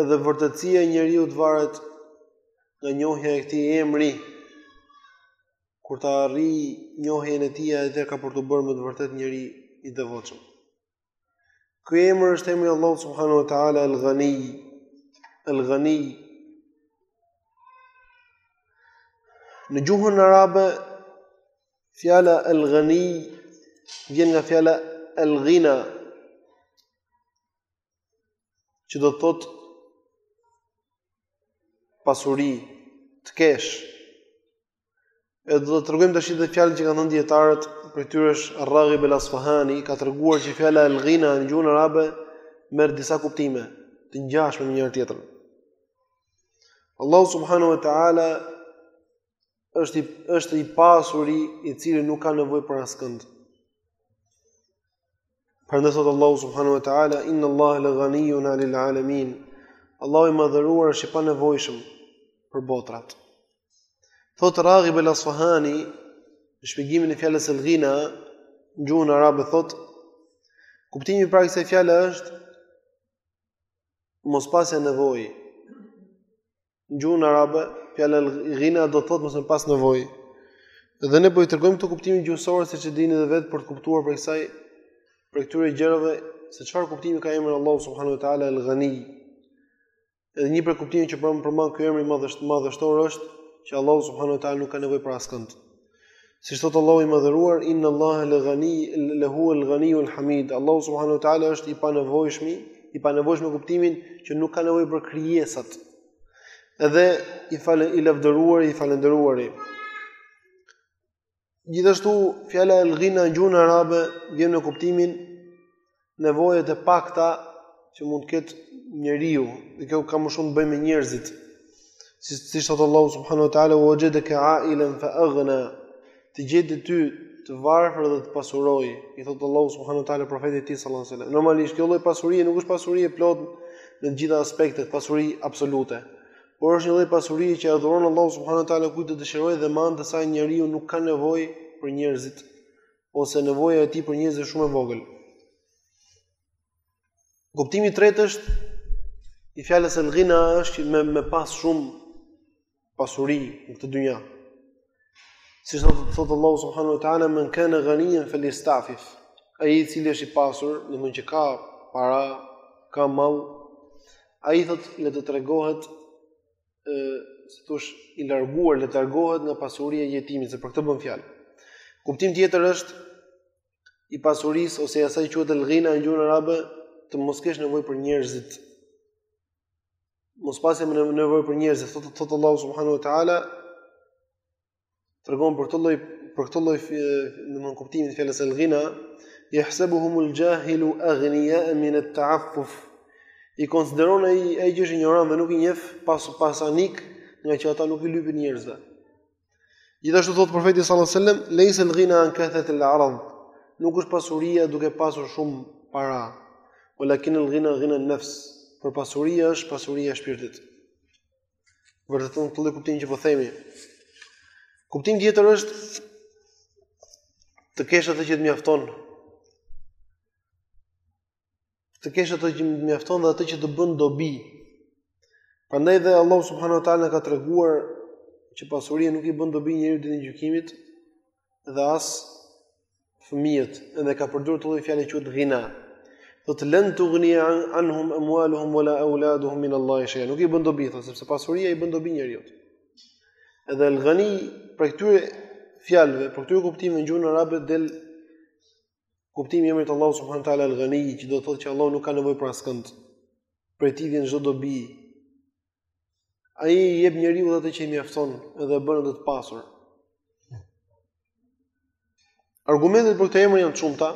Edhe vërtetësia e njeriut varet nga njohja e këtij emri. Kur ta arrijë njohjen e tij, ai ka për t'u bërë me të vërtetë njeri i devotshëm. Ky emër është emri i Allahut subhanahu wa taala al-Ghani. Al-Ghani. Në gjuhën arabe fjala al-Ghani vjen nga fjala al-Ghina. që do të thotë pasuri të kesh. Edhe do ta tregojmë tash edhe fjalën që kanë thënë dijetarët, prej tyre është Raghib el Asfahani, ka treguar që fjala El Ghina në gjuhën arabe merr disa kuptime të ngjashme me njëra tjetrën. Allahu subhanahu wa taala është i është i pasuri i cili nuk ka nevojë për askënd. Prandaj thot Allahu subhanahu wa taala inna Allaha la ghaniyun 'anil 'alamin. Allahu i madhëruar është i panevojshëm për botrat. Thot Raghib al-Asfahani në shpjegimin e fjalës al-ghina në gjuhën arabe thot kuptimi i parë i kësaj fjale është mos pasja nevojë Në gjuhën arabe, fjala ghina do të thotë mos me pas nevojë. Dhe ne po i tregojmë këto kuptimet gjuhësore siç e dini edhe vetë për të kuptuar prej kësaj prej këtyre gjërave se çfarë kuptimi ka emri i Allahut subhanahu wa taala el ghani. Edhe një prej kuptimeve që përmban ky emër i madhështor është që Allahu subhanahu wa taala nuk ka nevojë për askënd. Siç thot Allahu i Madhëruar, Inna Allaha la ghani la huwa al-ghani al-hamid. Allahu subhanahu wa taala është i panevojshmi, i panevojshëm në kuptimin që nuk ka nevojë për krijesat. Edhe i falë i lavdëruari, i falënderuari. Gjithashtu fjala al-ghina në gjuhën arabe vjen në kuptimin nevojat e pakta që mund të ketë njeriu, dhe kjo ka më shumë të bëjë me njerëzit. Si siç thot Allahu subhanahu wa taala wajadaka a'ilan fa aghna. Të gjeti ty të varfër dhe të pasuroi, i thot Allahu subhanahu wa taala profetit të tij sallallahu alaihi wasallam. Normalisht kjo lloj pasurie nuk është pasuri e plotë në të gjitha aspektet, pasuri absolute. Por është një lloj pasurie që e dhuron Allahu subhanahu wa taala kujt të dëshirojë dhe me anë të saj njeriu nuk ka nevojë për njerëzit ose nevoja e tij për njerëz është shumë e vogël. Kuptimi i tretë është i fjalës el-ghina është me me pas shumë pasuri në këtë dynja. Si siç thot Allahu subhanahu wa taala men kana ghaniyan falyastafif. Ai i cili është i pasur, domethënë që ka para, ka mall, ai thot le të tregohet siç thashë i larguar le të largohet nga pasuria e jetimit se për këtë bën fjalë. Kuptim tjetër është i pasurisë ose i asaj quhet al-ghina në gjuhën arabe të mos kesh nevojë për njerëzit. Mos pasim nevojë për njerëzit, thotë thotë Allahu subhanahu wa taala tregon për këtë lloj për këtë lloj domthon kuptimin e fjalës el ghina yahsabuhum al jahilu aghniya min at ta'affuf i konsideron ai ai që është injorant dhe nuk i njeh pasanik nga që ata nuk i lypin njerëzve gjithashtu thot profeti sallallahu alaihi wasallam laysa al ghina an kathrati al arad nuk është pasuria duke pasur shumë para walakin al ghina ghina an nafs por pasuria është pasuria e shpirtit vërteton këtë kuptim që po themi. Kuptim tjetër është të kesh atë që të mjafton. Të kesh atë që të mjafton dhe atë që të bën dobi. Prandaj dhe Allah subhanahu wa taala ka treguar që pasuria nuk i bën dobi njeriut ditën e gjykimit, dhe as fëmijët, edhe ka përdorur këtë lloj fjalë quhet ghina. Thotë lan tughni anhum amwaluhum wala auladuhum min Allahi shay'a. Nuk i bën dobi thotë, sepse pasuria i bën dobi njeriut. Edhe el ghani prej këtyre fjalëve, prej këtyre kuptimeve në gjuhën arabe del kuptimi i emrit të Allahut subhanahu teala el ghani, që do të thotë që Allahu nuk ka nevojë për askënd. Prej tij vjen çdo dobi. Ai i jep njeriut edhe atë që i mjafton dhe e bën atë të pasur. Argumentet për këtë emër janë të shumta.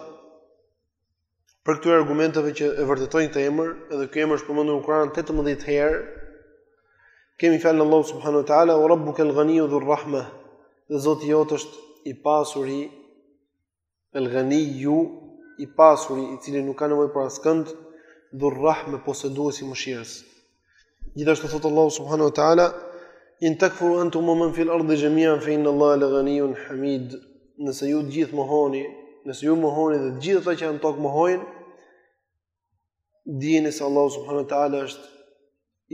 Prej këtyre argumenteve që e vërtetojnë këtë emër, edhe ky emër është përmendur në Kur'an 18 herë. Kemi fjalën e Allahut subhanahu wa taala, "Wa rabbuka al-ghaniyyu dhur-rahmah." Dhe Zoti jot është i pasuri, El Ghaniyyu, i pasuri, i cili nuk ka nevojë për askënd, Dhur Rahme, poseduesi i mëshirës. Gjithashtu thot Allahu subhanahu wa taala, In takfuru antum wa man fil ardi jami'an fa inna Allaha la ghaniyyun hamid. Nëse ju të gjithë mohoni, nëse ju mohoni dhe të gjithë ata që janë në tokë mohojnë, dijeni se Allahu subhanahu wa taala është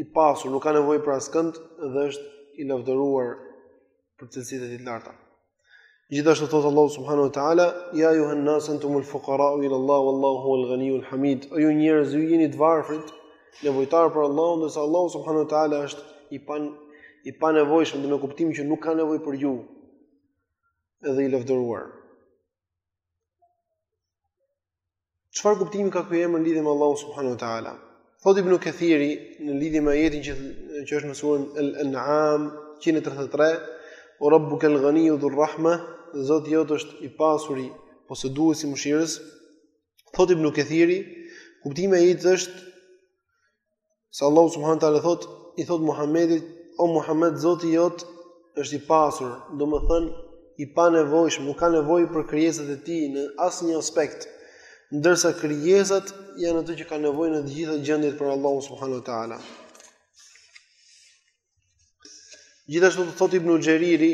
i pasur, nuk ka nevojë për askënd dhe është i lavdëruar për cilësitë e tij të larta. Gjithashtu thot Allahu subhanahu wa taala, ya ja ayyuhan nas antum al fuqara ila Allah wallahu huwal ghaniyyul hamid. O ju njerëz, ju jeni të varfrit, nevojtar për Allahun, ndërsa Allahu subhanahu wa taala është i pan i pa nevojshëm në kuptim që nuk ka nevoj për ju edhe i lavdëruar. Çfarë kuptimi ka ky emër në lidhje me Allahun subhanahu wa taala? Thot Ibn Kathiri në lidhje me ajetin që që është në surën Al-An'am 133, "Wa Rabbuka al-Ghaniyyu dhur-Rahma", Zoti jot është i pasuri, poseduesi i mëshirës. Thot Ibn Kathiri, kuptimi i ajetit është Se Allahu subhanahu wa taala thot, i thot Muhammedit, o Muhammed zoti jot është i pasur, domethënë, i panevojshëm, nuk ka nevojë për krijesat e tij në asnjë aspekt, ndërsa krijesat janë ato që kanë nevojë në të gjitha gjendjet për Allahu subhanahu wa taala. Gjithashtu thot Ibn Xheriri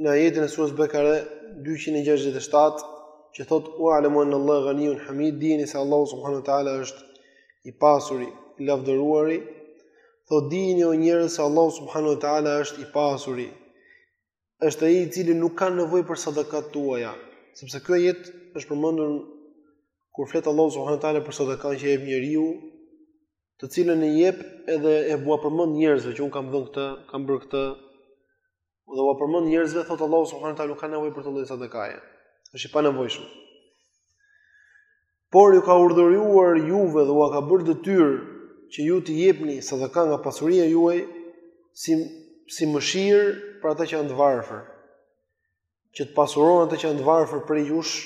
në ajetin e surës Bekare 267 që thot ua'lemu enne Allahe ganijun hamid dijeni se Allahu subhanahu wa taala është i pasuri, i lavdëruari thot dijeni o njerëz se Allahu subhanahu wa taala është i pasuri është ai i cili nuk ka nevojë për sadakat tuaja, sepse ky ajet është përmendur kur flet Allahu subhanahu wa taala për sadaka që jep njeriu, të cilën e jep edhe ua përmend njerëzve që unë kam dhënë këtë, kam bërë këtë. Dhe ua përmend njerëzve thot Allahu subhanahu wa taala nuk ka nevojë për atë lloj sadakaje. Është i panevojshëm. por ju ka urdhëruar juve dhe ua ka bërë detyrë që ju të jepni sadaka nga pasuria juaj si si mëshirë për ata që janë të varfër. Që të pasurohen ata që janë të varfër prej jush,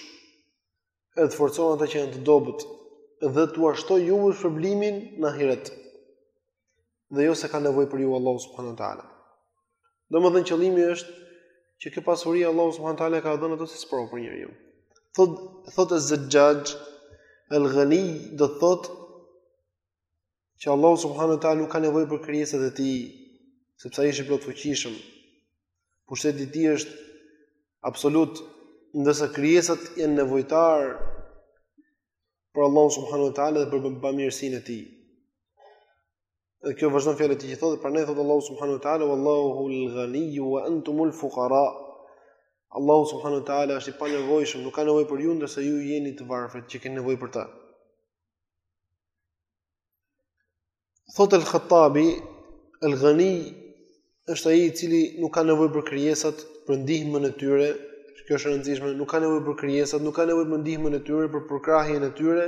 edhe të forcohen ata që janë të dobët dhe t'ua shtojë juve shpërblimin në ahiret. dhe jo se ka nevojë për ju Allahu subhanahu wa taala. Domethënë qëllimi është që kjo pasuri Allahu subhanahu wa taala e ka dhënë ato si sprovë për njeriu. Thot thotë Ez-Zexhaxh al-Ghani do të thotë që Allahu subhanahu wa taala nuk ka nevojë për krijesat e tij, sepse ai është i plotfuqishëm. Pushteti i tij është absolut, ndërsa krijesat janë nevojtarë për Allahu subhanahu wa taala dhe për bamirësinë e tij. Dhe kjo vazhdon fjalën e tij që thotë, prandaj thotë Allahu subhanahu wa taala wallahu al-ghani wa antum al-fuqara. Allahu subhanahu wa taala është i panevojshëm, nuk ka nevojë për ju ndërsa ju jeni të varfrit që keni nevojë për ta. Thot El Khattabi, El Ghani është ai i cili nuk ka nevojë për krijesat për ndihmën e tyre, kjo është e rëndësishme, nuk ka nevojë për krijesat, nuk ka nevojë për ndihmën e tyre, për përkrahjen e tyre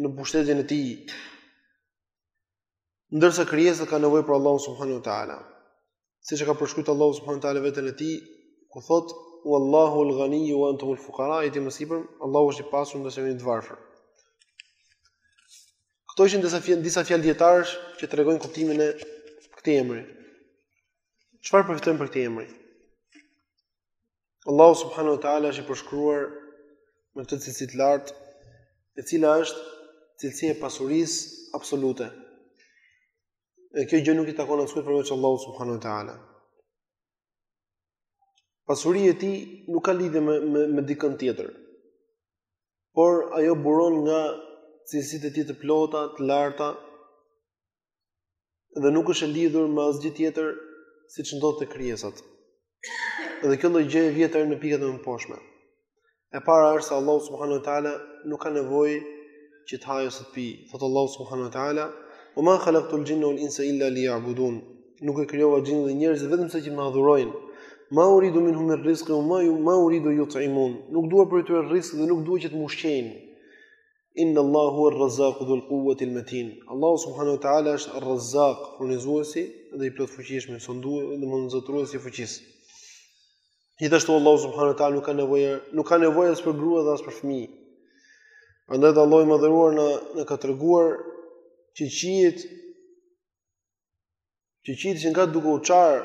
në pushtetin e tij. Ndërsa krijesat kanë nevojë për Allahun subhanuhu teala. siç e ka përshkruajtur Allahu subhanahu wa taala veten e tij, ku thot: "Wallahu al-ghani wa antum al-fuqara", ajeti më sipër, Allahu është i pasur ndërsa jeni të varfër. Këto ishin disa fjalë disa fjalë dijetarësh që tregojnë kuptimin e këtij emri. Çfarë përfitojmë prej këtij emri? Allahu subhanahu wa taala është i përshkruar me këtë cilësi të lartë, e cila është cilësia e pasurisë absolute. E kjo gjë nuk i takon askujt përveç Allahut subhanuhu teala. Pasuria e tij nuk ka lidhje me me, me dikën tjetër. Por ajo buron nga cilësitë e tij të plota, të larta dhe nuk është e lidhur me asgjë tjetër siç ndodh te krijesat. Dhe kjo lloj gjëje vjen deri në pikat e mëposhtme. E para është se Allahu subhanahu wa taala nuk ka nevojë që të hajë ose të pijë. Thotë Allahu subhanahu wa taala, "Wa ma khalaqtu al-jinna wal-insa illa liya'budun." Nuk i krijova xhinët dhe njerëzit vetëm se që të më adhurojnë. Ma uridu minhum min rizqin wa ma ma uridu yut'imun. Nuk dua prej tyre rrizk dhe nuk dua që të më ushqejnë. Inna Allahu huwa ar-Razzaq dhul quwwati al-matin. Allahu subhanahu wa ta'ala është Ar-Razzaq, furnizuesi dhe i plotfuqishëm, sundues, domthonë zotëruesi i fuqisë. Gjithashtu Allahu subhanahu wa ta'ala nuk ka nevojë, nuk ka nevojë as për grua dhe as për fëmijë. Prandaj Allahu i madhëruar na na ka treguar që qiejt që qiejt janë duke u çar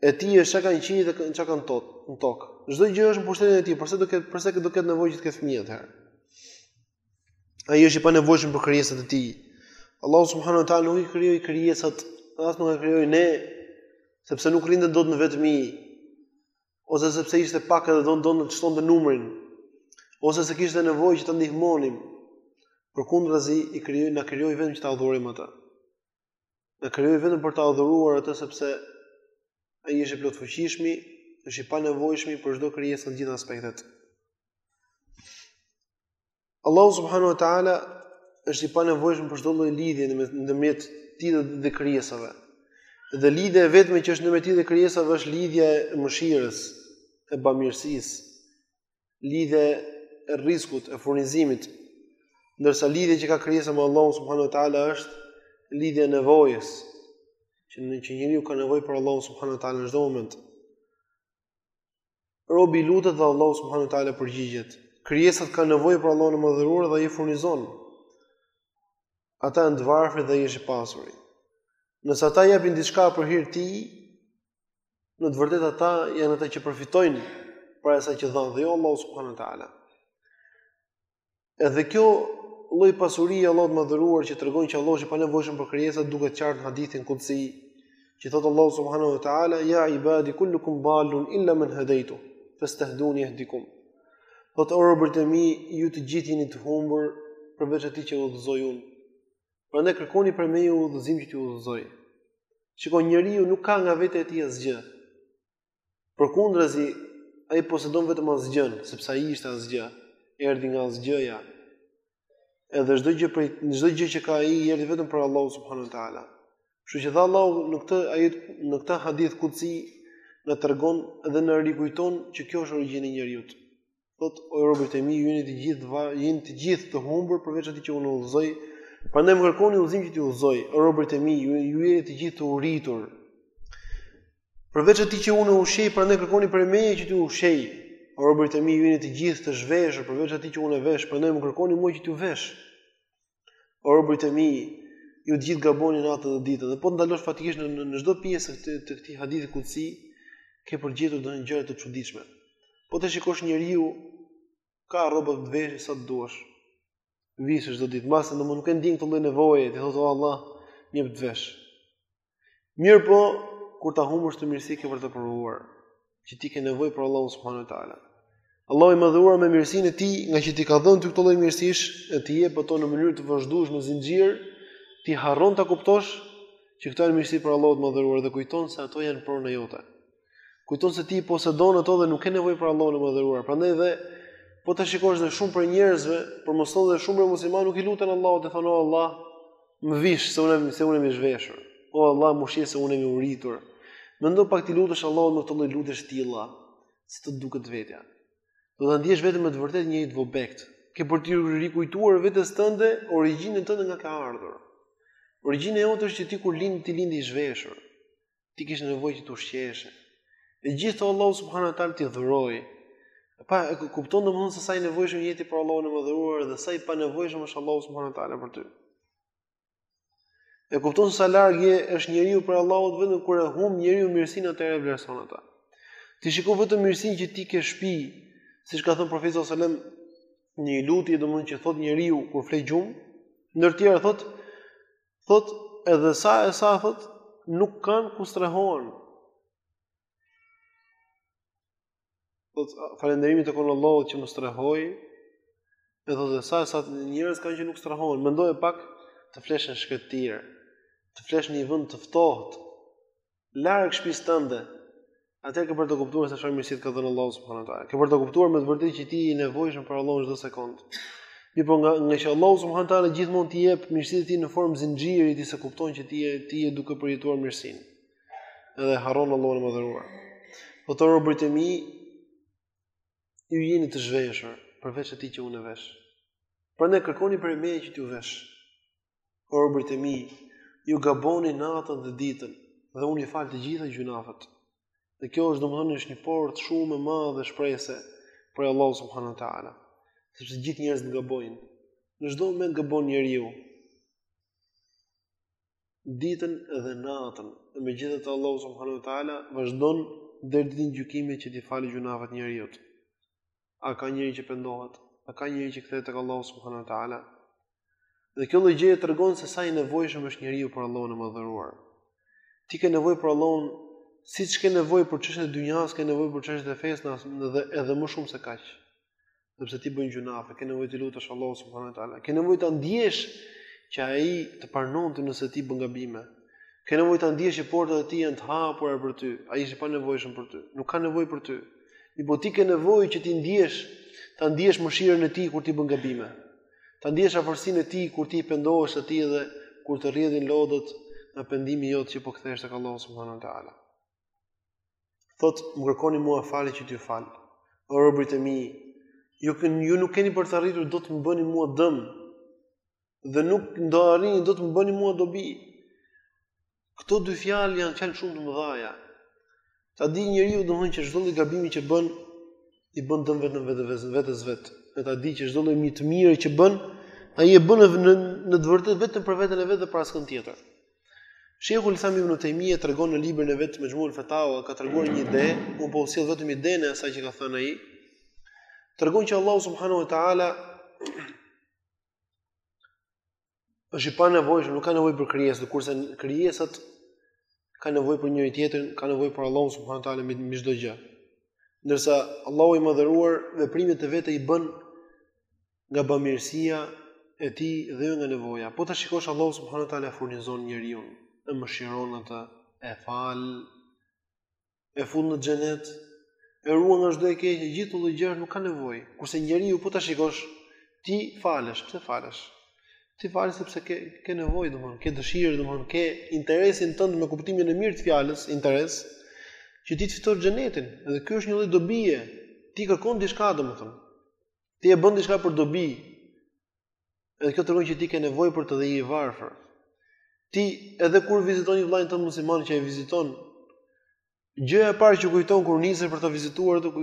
e tij është çka ka në qiej dhe çka ka në to në tokë. Çdo gjë është në pushtetin e tij, përse do ketë përse do ketë nevojë që të ketë fëmijë atëherë? Ai është i panevojshëm për krijesat e tij. Allahu subhanahu wa taala nuk i krijoi krijesat, as nuk na krijoi ne, sepse nuk rrinte dot në vetmi ose sepse ishte pak edhe don don të shtonte numrin ose se kishte nevojë që ta ndihmonim. Përkundrazi i krijoi na krijoi vetëm që ta adhurojmë atë. Na krijoi vetëm për ta adhuruar atë sepse ai është i plotfuqishmi, është i panevojshmi për çdo krijesë në të gjitha aspektet. Allahu subhanahu wa taala është i panevojshëm për çdo lloj lidhje në ndërmjet tij dhe krijesave. Dhe lidhja e vetme që është ndërmjet tij dhe krijesave është lidhja e mëshirës, e bamirësisë, lidhja e rrizkut e furnizimit, ndërsa lidhja që ka krijesa me Allahun subhanahu wa taala është lidhja e nevojës, që në që njeriu ka nevojë për Allahun subhanahu wa taala në çdo moment. Robi i lutet dhe Allahu subhanahu wa taala përgjigjet. Krijesat kanë nevojë për Allahun e madhëruar dhe ai furnizon. Ata janë të varfrit dhe ai është i pasuri. Nëse ata japin diçka për hir të tij, në të vërtetë ata janë ata që përfitojnë prej asaj që dhanë dhe jo Allahu subhanahu wa taala. Edhe kjo lloj pasurie e Allahut të madhëruar që tregon që Allahu është i panevojshëm për krijesat duket qartë në hadithin kudsi që thotë Allahu subhanahu wa taala ya ja, ibadi kullukum dallun illa man hadaytu fastahduni ahdikum. Thotë o robërit e mi ju të gjithë jeni të humbur përveç atij që udhëzoj unë. Prandaj kërkoni prej meje udhëzim që t'ju udhëzoj. Shiko njeriu nuk ka nga vetja e tij asgjë. Përkundrazi ai posedon vetëm asgjën, sepse ai ishte asgjë, erdhi nga asgjëja. Edhe çdo gjë për çdo gjë që ka ai erdhi vetëm prej Allahut subhanahu wa taala. Kështu që tha Allahu në këtë ajet në këtë hadith kudsi na tregon dhe na rikujton që kjo është origjina e njeriut. Thotë o robërit e mi, ju jeni të gjithë jeni të gjithë të humbur përveç atij që unë udhëzoj. Prandaj më kërkoni udhëzim që t'ju udhëzoj. O robërit e mi, ju, ju jeni të gjithë të uritur. Përveç atij që unë ushqej, prandaj kërkoni prej meje që t'ju ushqej. O robërit e mi, ju jeni të gjithë të zhveshur përveç atij që unë e vesh, prandaj më kërkoni mua që t'ju vesh. O robërit e mi, ju të gjithë gaboni natën dhe ditën, dhe po të ndalosh faktikisht në në çdo pjesë të të këtij hadithi kudsi, ke për gjetur do gjëra të çuditshme. Po të shikosh njeriu ka rroba të veshësh sa të duash. Vishesh çdo ditë, mbase dhe nuk e ndien këtë lloj nevoje, t'i thotë o, Allah, më jep të vesh. Mirëpo, kur ta humbësh këtë mirësi ke për ta provuar që ti ke nevojë për Allahun subhanahu wa taala. Allahu i madhëruar me mirësinë e tij, ngaqë t'i ka dhënë ty këto lloj mirësish, dhe t'i jep ato në mënyrë të vazhdueshme zinxhir, ti harron ta kuptosh që këto janë mirësi prej Allahut të madhëruar dhe kujton se ato janë prona jote. Kujton se ti i posedon ato dhe nuk ke nevojë për Allahun e madhëruar. Prandaj dhe po ta shikosh dhe shumë prej njerëzve, për mos thënë dhe shumë prej muslimanëve nuk i luten Allahut dhe thonë o Allah, më vish se unë se unë jam i zhveshur. O Allah, më ushqe se unë jam i uritur. Mendo pak t'i lutesh Allahut me këto lloj lutjesh të tilla, si të duket vetja. Do ta ndjesh veten me të vërtetë njeri të vobekt. Ke për t'i rikujtuar vetes tënde origjinën tënde nga ke ardhur. Origjina jote është që ti kur lind ti linde i zhveshur. Ti kishe nevojë që të ushqeheshe. E të gjitha Allahu subhanahu wa taala t'i dhuroi. Pa e kupton domethënë se sa i nevojshëm je ti për Allahun e madhëruar dhe sa i panevojshëm është Allahu subhanahu wa taala për ty. E kupton se sa larg je është njeriu prej Allahut vetëm kur e humb njeriu mirësinë atëherë e vlerëson atë. Ti shiko vetëm mirësinë që ti ke shtëpi, siç ka thënë profeti sallallahu alajhi wasallam, një lutje domethënë që thot njeriu kur fle gjumë, ndër të tjera thot thot edhe sa e sa thot nuk kanë ku strehohen. Thot falënderimi i takon Allahut që më strehoi. Edhe thot edhe sa e sa njerëz kanë që nuk strehohen. Mendoje pak të flesh në shkretëtirë, të flesh në një vend të ftohtë, larg shtëpisë tënde, atëherë ke për ta kuptuar se çfarë mirësi të ka dhënë Allahu subhanahu wa taala. Ke për të kuptuar me të vërtetë që ti je i nevojshëm për Allahun çdo sekond. Mirëpo nga nga që Allahu subhanahu wa taala gjithmonë t'i jep mirësitë e tij në formë zinxhiri, ti s'e kupton që ti je ti je duke përjetuar mirësinë. Edhe harron Allahun e madhëruar. Thotë o robërit e mi ju jeni të zhveshur përveç atij që unë e vesh. Prandaj kërkoni prej meje që t'ju vesh. O robërit e mi, ju gaboni natën dhe ditën, dhe unë i fal të gjitha gjynahet. Dhe kjo është domethënë është një portë shumë e madhe shprese prej Allahu subhanahu wa taala. Sepse gjithë njerëzit gabojnë. Në çdo moment gabon njeriu. Ditën dhe natën, e megjithatë Allahu subhanahu wa taala vazhdon deri ditën e gjykimit që t'i falë gjynahet njeriut. A ka njeri që pendohet? A ka njeri që kthehet tek Allahu subhanahu wa taala? Dhe kjo lloj gjëje tregon se sa i nevojshëm është njeriu për Allahun e madhëruar. Ti ke nevojë për Allahun siç ke nevojë për çështjet e dynjasë, ke nevojë për çështjet e fesë dhe edhe më shumë se kaq. Sepse ti bën gjynahe, ke nevojë t'i lutesh Allahut subhanahu wa taala. Ke nevojë ta ndjesh që ai të pranon ty nëse ti bën gabime. Ke nevojë ta ndjesh që portat e tij janë të hapura për ty. Ai është i panevojshëm për ty. Nuk ka nevojë për ty. Mirëpo ti ke nevojë që t'i ndjesh, ta ndjesh mëshirën e tij kur ti bën gabime. Ta ndjesh afërsinë e tij kur t'i pendohesh atij dhe kur të rrjedhin lotët nga pendimi jot që po kthehesh tek Allahu subhanahu wa taala. Thotë, më kërkoni mua falje që t'ju fal. O robërit e mi, ju, ju nuk keni për të arritur dot të më bëni mua dëm. dhe nuk do arrini dot të më bëni mua dobi. Këto dy fjalë janë fjalë shumë të mëdha. Ta dijë njeriu domethënë që çdo lloj gabimi që bën i bën dëm vetëm vetes së vet. Dhe ta dijë që çdo lloj të mire që bën, ai e bën në në të vërtetë vetëm për veten e vet dhe për askënd tjetër. Sheikhul Islam Ibn Taymiyyah tregon në librin e vet Majmu'ul Fatawa ka treguar një ide, unë po sjell vetëm idenë e asaj që ka thënë ai. Tregon që Allahu subhanahu wa taala është i panevojshëm, nuk ka nevojë për krijesat, kurse krijesat kanë nevojë për njëri-tjetrin, kanë nevojë për Allahun subhanuhu teala mbi çdo gjë. Ndërsa Allahu i madhëruar veprimet e veta i bën nga bamirësia e tij dhe jo nga nevoja. Po ta shikosh Allahu subhanuhu teala e furnizon njeriun, e mëshiron atë, e fal, e fut në xhenet, e ruan nga çdo e keqe, gjithë këto lloj gjërash nuk ka nevojë. Kurse njeriu po ta shikosh, ti falesh, pse falesh? Ti falesh sepse ke ke nevojë, domethënë, ke dëshirë, domethënë, ke interesin tënd me kuptimin e mirë të fjalës, interes që ti të fitosh xhenetin. Dhe ky është një lloj dobie. Ti kërkon diçka, domethënë. Ti e bën diçka për dobi. Edhe kjo tregon që ti ke nevojë për të dhe je i varfër. Ti edhe kur viziton një vëllain tënd musliman që e viziton, gjëja e parë që kujton kur nisesh për ta vizituar të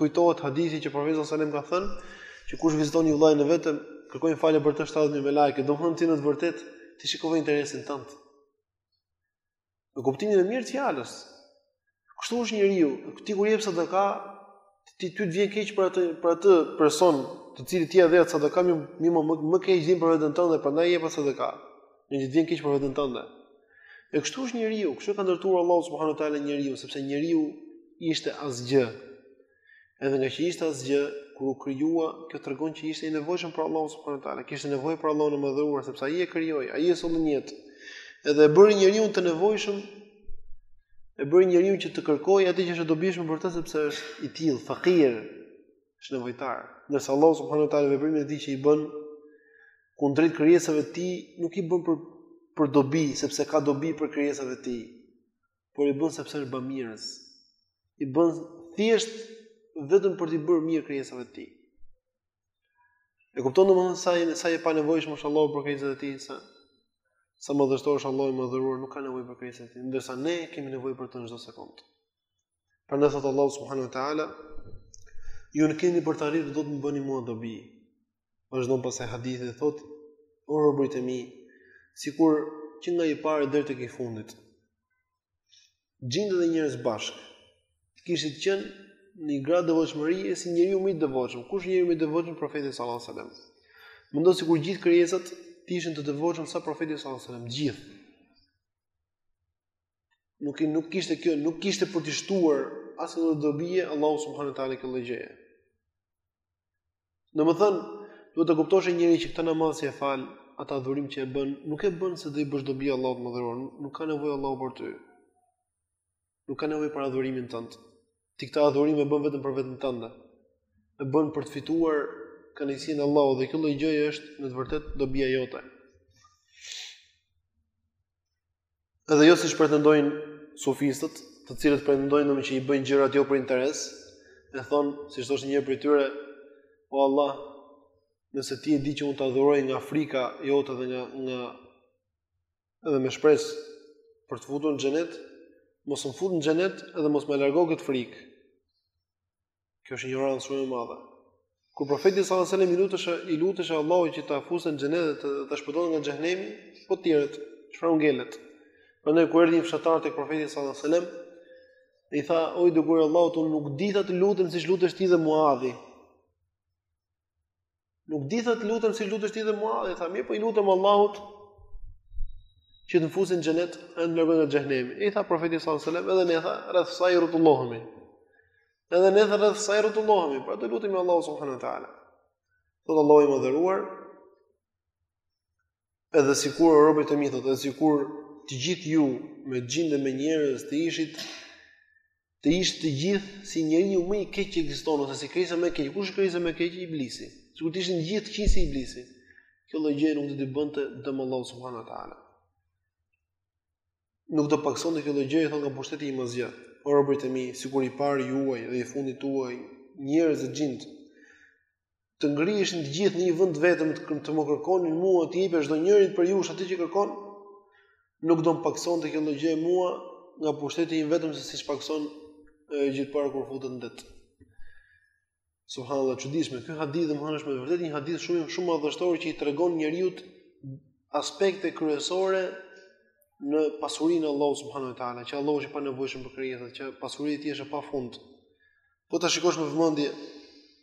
kujtohet hadithi që profeti sallallahu alajhi wasallam ka thënë që kush viziton një vëllain e vet kërkojnë falje për të 70000 melaike, domethënë ti në të vërtetë ti shikove interesin tënd. Në kuptimin e mirë të fjalës. Kështu është njeriu, ti kur jep sadaka, ti ty të vjen keq për atë për atë person, të cilit ti ia dhe atë sadaka, më më më, më, më keq të vjen për veten tënde, prandaj jep sadaka. Domethënë të vjen keq për veten tënde. E kështu është njeriu, kështu e ka ndërtuar Allahu subhanahu wa taala njeriun, sepse njeriu ishte asgjë. Edhe ngaqë ishte asgjë, kur u krijua, kjo tregon që ishte i nevojshëm për Allahun subhanuhu teala, kishte nevojë për Allahun e madhëruar sepse ai e krijoi, ai e solli në jetë. Edhe e bëri njeriun të nevojshëm e bëri njeriun që të kërkojë atë që është e dobishme për të sepse është i tillë fakir, është nevojtar. Ndërsa Allahu subhanuhu teala veprimet e tij që i bën kundrejt krijesave të tij, nuk i bën për për dobi, sepse ka dobi prej krijesave të tij. por i bën sepse është bamirës. I bën thjesht vetëm për t'i bërë mirë krijesave të tij. E kupton domethënë sa i sa i panevojshëm është Allahu për krijesat e tij sa sa madhështor është Allahu i madhëruar nuk ka nevojë për krijesat e tij, ndërsa ne kemi nevojë për të në çdo sekond. Prandaj thot Allahu subhanahu wa taala, ju nuk keni për të arritur dot të më bëni mua dobi. Vazhdon pastaj hadithi dhe thot, o robërit e mi, sikur që nga i pari deri tek i fundit. Xhinde dhe njerëz bashk. Të kishit qen në grad devotshmërie si njeriu më i devotshëm. Kush njeriu më i devotshëm profeti sallallahu alajhi wasallam? Mendo sikur gjithë krijesat të ishin të devotshëm sa profeti sallallahu alajhi wasallam, gjithë. Nuk i nuk kishte kjo, nuk kishte për të shtuar asnjë dobi Allahut subhanahu wa taala kjo lloj gjëje. Domethënë, duhet të kuptosh o njeri që këtë namaz që e fal, atë adhurim që e bën, nuk e bën se do i bësh dobi Allahut të madhëruar, nuk ka nevojë Allahu për ty. Nuk ka nevojë për adhurimin tënd. Ti këtë adhurim e bën vetëm për veten tënde. E bën për të fituar kënaqësinë e Allahut dhe kjo lloj gjëje është në të vërtetë dobia jote. Edhe jo siç pretendojnë sufistët, të cilët pretendojnë domethënë që i bëjnë gjërat jo për interes, e thon, siç thoshte një prej tyre, o Allah, nëse ti e di që unë të adhuroj nga frika jote dhe nga nga edhe me shpresë për t'u futur në xhenet, mos më fut në xhenet edhe mos ma largo këtë frikë. Kjo është një rrenë shumë e madhe. Kur profeti sallallahu alajhi wasallam i luteshte i luteshte Allahut që ta fusë në xhenet dhe ta shpëtojë nga xhehenemi, po të tjerët, çfarë u ngelet? Prandaj kur erdhi një fshatar tek profeti sallallahu alajhi wasallam, i tha: "O i dërguar i Allahut, unë nuk di tha të lutem siç lutesh ti dhe Muadhi." Nuk di tha të lutem si lutesh ti dhe Muadhi, tha mirë, po i lutem Allahut që të më fusi në xhenet e të më largojë nga xhehenemi. I tha profeti sallallahu alajhi wasallam, edhe ne tha rreth saj rrotullohemi. Edhe ne tha rreth saj rrotullohemi, për ato lutemi Allahut subhanahu wa taala. Thot Allahu i madhëruar, Edhe sikur o robërit e mi thot, edhe sikur të gjithë ju me xhind e me njerëz të ishit të ishit të gjithë si njeriu më i keq që ekziston ose si krijesa më e keq, kush është krijesa më e keq iblisi? Sikur të ishin të gjithë të qenë si iblisi. Kjo lloj gjëje nuk do t'i bënte dëm Allahut subhanahu wa taala. Nuk do paksonte kjo lloj gjëje thot nga pushteti im asgjë. O robërit e mi, sikur i pari juaj dhe i fundit juaj, njerëz e xhint, të ngriheshin të gjithë në një vend vetëm të, të më kërkonin mua të jepja çdo njërit prej jush atë që kërkon, nuk do të paksonte kjo lloj gjëje mua nga pushteti im vetëm se siç pakson gjilpëra kur futet në det. Subhanallahu e çuditshme, ky hadith domethënë është me vërtet një hadith shumë shumë madhështor që i tregon njeriut aspekte kryesore në pasurinë e Allahut subhanahu wa teala, që Allahu është i panevojshëm për krijesat, që pasuria e tij është e pafund. Po ta shikosh me vëmendje,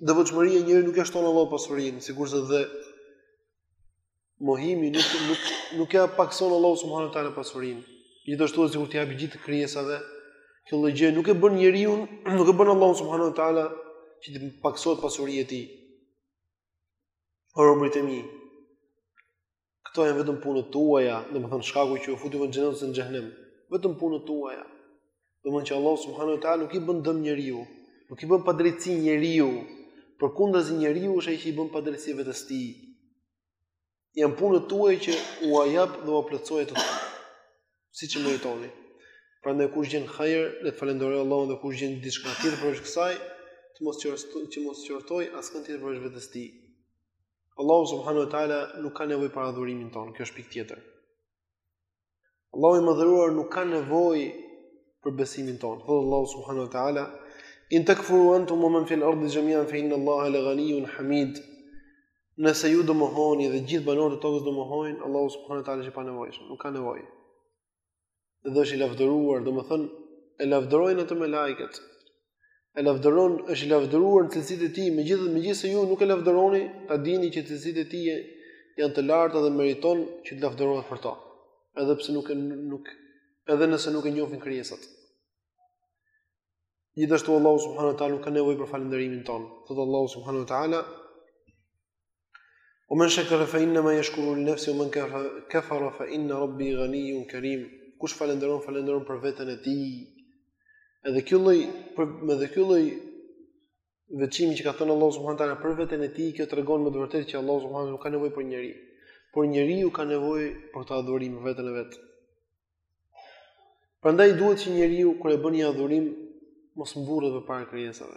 devotshmëria e njeriut nuk ja shton Allahut pasurinë, sikurse dhe mohimi nuk nuk nuk ja pakson Allahut subhanahu wa taala pasurinë. Gjithashtu edhe sikur t'i japë gjithë krijesave, kjo lloj gjë nuk e bën njeriu, nuk e bën Allahu subhanahu wa taala që të paksohet pasuria e tij. O robërit e mi. Këto janë vetëm punët tuaja, domethënë shkaku që ju futi në xhenet ose në xhenem. Vetëm punët tuaja. Domethënë që Allahu subhanahu wa taala nuk i bën dëm njeriut, nuk i bën padrejtësi njeriut. Përkundazi njeriu është ai që i bën padrejtësi vetes tij. janë punët tuaja që ua jap dhe ua plotësoj ato siç e meritoni. Prandaj kush gjen hajër, le të falënderojë Allahun dhe kush gjen diçka tjetër përveç kësaj, të mos qortoj, të mos qortoj askënd tjetër përveç vetes tij. Allahu subhanahu wa taala nuk ka nevojë për adhurimin ton, kjo është pikë tjetër. Allahu i madhëruar nuk ka nevojë për besimin tonë. Thot Allahu subhanahu wa taala: "In takfuru antum wa man fil ardi jami'an fa inna Allaha la ghaniyyun hamid." Nëse ju do mohoni dhe gjithë banorët e tokës do mohojnë, Allahu subhanahu wa taala është i panevojshëm, nuk ka nevojë. Dhe është i lavdëruar, domethënë e lavdërojnë atë melaiket. e lavdëron është i lavdëruar në cilësitë e tij megjithëse megjithëse ju nuk e lavdëroni ta dini që cilësitë e tij janë të larta dhe meriton që të lavdërohet për to edhe pse nuk e nuk edhe nëse nuk e njohin krijesat gjithashtu Allahu subhanahu wa taala nuk ka nevojë për falënderimin ton thot Allahu subhanahu wa taala Ue men shekere fe innama jeshkuru li nefsihi, ue men kefara fe inna rabbi ganijun kerim, kush falenderon, falenderon për veten e tij. Edhe ky lloj, për, me dhe ky lloj veçimi që ka thënë Allah subhanahu taala për veten e tij kjo tregon me të vërtetë që Allah subhanahu taala nuk ka nevojë për njeri, por njeriu ka nevojë për këtë adhurim për veten e vet. Prandaj duhet që njeriu kur e bën një adhurim mos mburret përpara krijesave.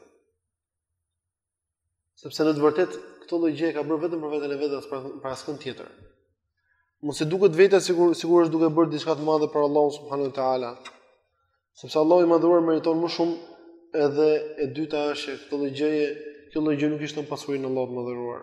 Sepse në të vërtetë këtë lloj gjëje e ka bërë vetëm për veten e vet as për askënd tjetër. Mos t'i duket vetja sikur sikur është duke bërë diçka të madhe për Allahun subhanahu ue teala. Sepse Allahu i madhëruar meriton më shumë edhe e dyta është që këtë lloj gjëje, kjo lloj gjë nuk e shton pasurinë e Allahut të madhëruar.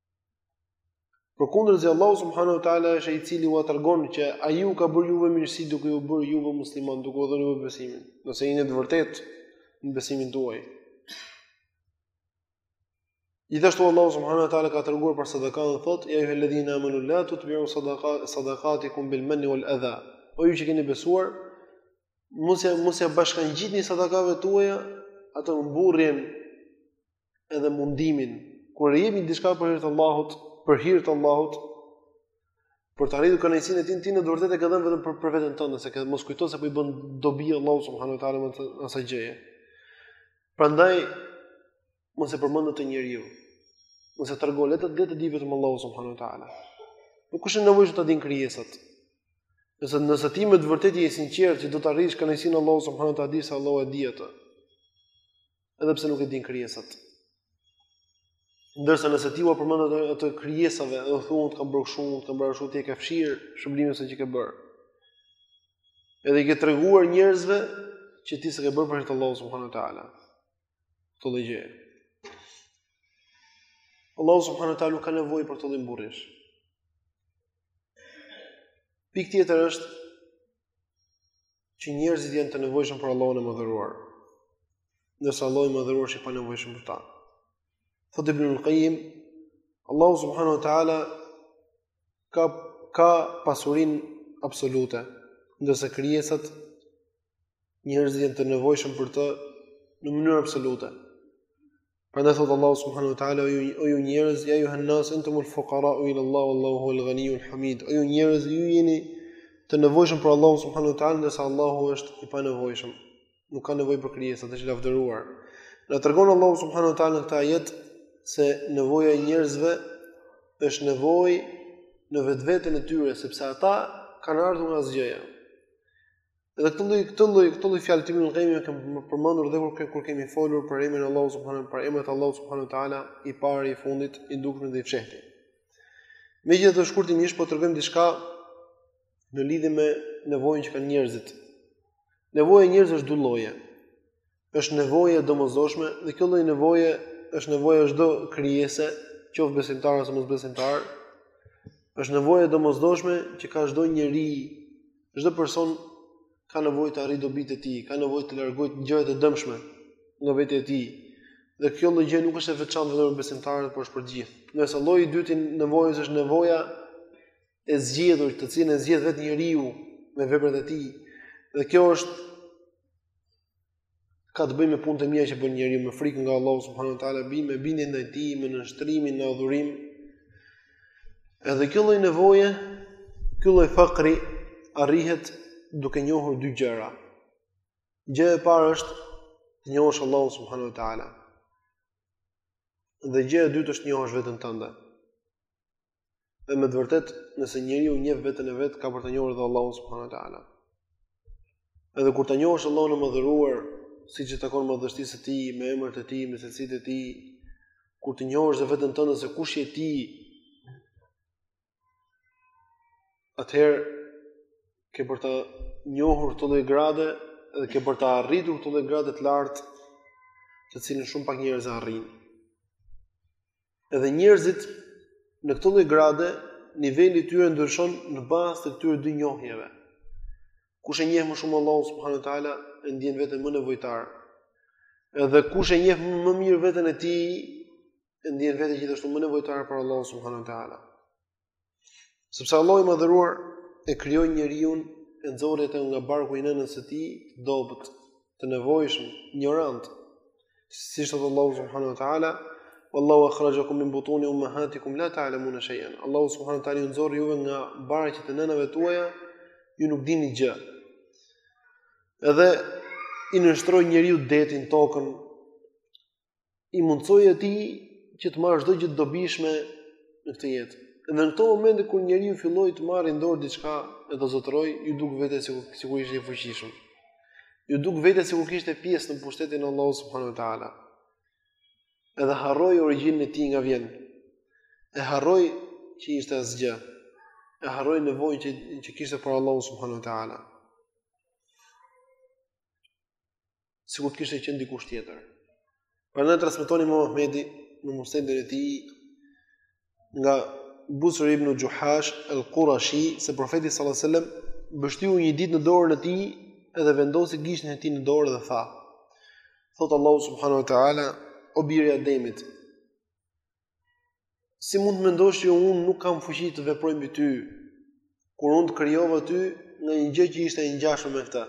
Përkundrazi Allahu subhanahu wa taala është ai i cili ua tregon që ai ju ka bërë juve mirësi duke ju bërë juve musliman, duke u dhënë juve besimin. Nëse jeni të vërtetë në besimin tuaj. Gjithashtu Allahu subhanahu wa taala ka treguar për sadaka dhe thotë: "Ya ayyuhal ladhina amanu la tubtilu sadaqa sadaqatikum bil manni wal adha." O ju që keni besuar, mos ia mos ia bashkangjitni sadakave tuaja atë mburrjen edhe mundimin kur e jepni diçka për hir të Allahut, për hir të Allahut, për të arritur kënaqësinë e tij, ti në të vërtetë e ke dhënë vetëm për, për veten tënde, ti mos kujto se po i bën dobi Allahut subhanahu wa taala me atë gjë. Prandaj mos e përmend te njeriu. Mos e tregon le ta dijë vetëm Allahu subhanahu wa taala. Nuk është e nevojshme ta dinë krijesat. Nëse nëse ti me të vërtetë je i sinqertë që do të arrish kënaqësinë e Allahut subhanahu wa taala, dije se Allahu e di atë. edhe pse nuk e din krijesat. Ndërsa nëse ti ua përmend ato ato krijesave, dhe u thua të kam bërë kështu, të kam bërë ashtu ti e ke fshir shpërblimin e asaj që ke bërë. Edhe i ke treguar njerëzve që ti s'e ke bërë për hir të Allahut subhanahu wa taala. Këtë lloj gjëje. Allahu subhanahu wa taala nuk ka nevojë për këto lloj mburrjesh. Pikë tjetër është që njerëzit janë të nevojshëm për Allahun e madhëruar. Ndërsa Allahu i madhëruar është i panevojshëm për ta. Thotë Ibn al-Qayyim, Allahu subhanahu wa taala ka ka pasurinë absolute, ndërsa krijesat njerëzit janë të nevojshëm për të në mënyrë absolute. Prandaj thot Allahu subhanahu wa taala o ju njerëz ja ejjuhan nas entum al fuqara ila Allah wallahu huwal ghani al hamid o ju njerëz ju jeni të nevojshëm për Allahun subhanahu wa taala ndërsa Allahu është i panevojshëm nuk ka nevojë për krijesat, i lavdëruar na tregon Allahu subhanahu wa taala në këtë ajet se nevoja e njerëzve është nevojë në vetveten e tyre sepse ata kanë ardhur nga asgjëja Dhe këtë lloj këtë lloj këtë lloj fjalimi e kemi e kemi përmendur dhe kur kur kemi folur për emrin e Allahut subhanahu për emrat e Allahut subhanahu ue teala i pari i fundit i dukshmi dhe i fshehti. Megjithatë shkurtimisht po tregojmë diçka në lidhje me nevojën që kanë njerëzit. Nevoja e njerëzve është dy lloje. është nevojë e domosdoshme dhe kjo lloj nevoje është nevoja e çdo krijese, qoftë besimtar ose mosbesimtar. Është nevoja e domosdoshme që ka çdo njeri, çdo person ka nevojë të arrijë dobitë e tij, ka nevojë të largojë gjërat e dëmshme nga vetja e tij. Dhe kjo lloj gjë nuk është e veçantë vetëm për besimtarët, por është për të gjithë. Ndërsa lloji i dytë i nevojës është nevoja e zgjedhur, të cilën e zgjedh vetë njeriu me veprat e tij. Dhe kjo është ka të bëjë me punët e mira që bën njeriu me frikë nga Allahu subhanahu wa taala, bim me bindjen ndaj tij, me nënshtrimin, me adhurim. Edhe kjo lloj nevoje, ky lloj fakri arrihet duke njohur dy gjëra. Gjëja e parë është të njohësh Allahun subhanahu wa taala. Dhe gjëja e dytë është të njohësh veten tënde. Dhe me të vërtetë, nëse njeriu njef veten e vet, ka për ta njohur dhe Allahun subhanahu wa ta'ala. Edhe kur ta njohësh Allahun e madhëruar, siç i takon madhështisë së tij, me emrat e tij, me cilësitë e tij, kur të njohësh dhe veten tënde se kush je ti, atëherë ke për ta njohur këtë lloj grade, edhe ke për ta arritur këtë lloj grade të lartë, të cilën shumë pak njerëz e arrijnë. Edhe njerëzit në këtë lloj grade niveli i tyre ndryshon në bazë të këtyre dy njohjeve. Kush e njeh më shumë Allahun subhanuhu teala e ndjen veten më nevojtar. Edhe kush e njeh më mirë veten e tij e ndjen veten gjithashtu më nevojtar për Allahun subhanuhu teala. Sepse Allahu i madhëruar e krijoi njeriun e nxori atë nga barku i nënës së tij, dobët, të nevojshëm, injorant. Siç thotë Allahu subhanahu wa taala, "Wallahu akhrajakum min butuni ummahatikum la ta'lamuna shay'an." Allahu subhanahu wa taala ju nxori juve nga barqet e nënave tuaja, ju nuk dini gjë. Edhe i nënshtroi njeriut detin, tokën, i mundësoi atij që të marrë çdo gjë të dobishme në këtë jetë. Edhe në këto momente kur njeriu filloi të marri në dorë diçka e të zotërojë, iu duk vetja si, sikur ishte i fuqishëm. Iu duk vetja sikur kishte pjesë në pushtetin e Allahut subhanahu wa ta'ala. Edhe harroi origjinën e tij nga vjen. E harroi që ishte asgjë. E harroi nevojën që, që kishte për Allahun subhanahu wa ta'ala. sikur të kishte qenë dikush tjetër. Prandaj transmeton Imam Ahmedi në Musnedin e tij nga Busri ibn Juhash al-Qurashi se profeti sallallahu alajhi wasallam pështyu një ditë në dorën e tij edhe vendosi gishtin e tij në dorë dhe tha: Thotë Allahu subhanahu wa taala, o biri i Ademit, Si mund të mendosh që unë nuk kam fuqi të veproj mbi ty, kur unë të krijova ty nga një gjë që ishte e ngjashme me këtë?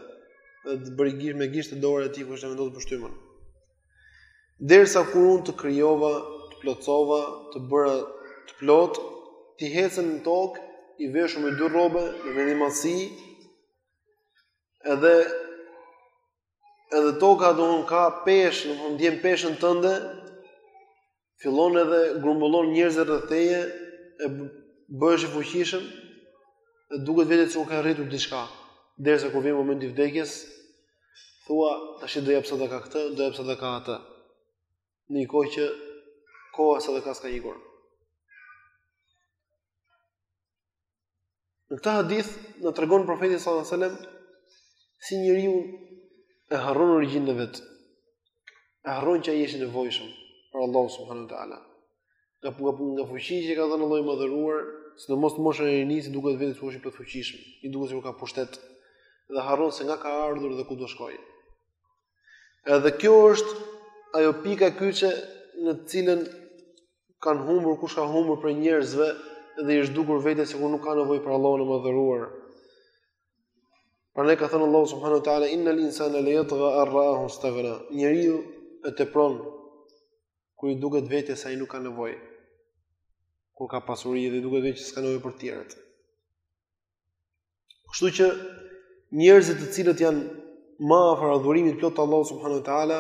Dhe të bëri me gisht te dora e tij ku kishte vendosur pështymën. Derisa kur unë të krijova, të plotësova, të bëra të plotë, ti ecën në tokë i veshur me dy rrobe, me mendjemadhësi, edhe edhe toka do të ka peshë, do të ndjen peshën tënde, fillon edhe grumbullon njerëz rreth teje e bëhesh i fuqishëm e i duket vetes sikur ka rritur diçka. Derisa kur vjen momenti i vdekjes, thua tash do jap sadaka këtë, do jap sadaka atë. Në kohë që koha e sadakasë ka ikur. Në këtë hadith na tregon profeti sallallahu alajhi wasallam si njeriu e harron origjinën e vet. E harron që ai është i nevojshëm për Allahun subhanahu wa taala. Nga nga nga fuqia që i ka dhënë Allahu i madhëruar, sidomos në moshën e rinisë i duket vetes se është i plotfuqishëm, i duket sikur ka pushtet dhe harron se nga ka ardhur dhe ku do shkojë. Edhe kjo është ajo pika kyçe në të cilën kanë humbur kush ka humbur prej njerëzve dhe i është dukur vetes sikur nuk ka nevojë për Allahun e madhëruar. Prandaj ka thënë Allahu subhanahu wa taala innal insana la yatgha an ra'ahu istaghna. Njeriu e tepron kur i duket vetes se ai nuk ka nevojë. Kur ka pasuri dhe i duket vetes që s'ka nevojë për të tjerët. Kështu që njerëzit të cilët janë më afër adhurimit të plotë të Allahut subhanahu wa taala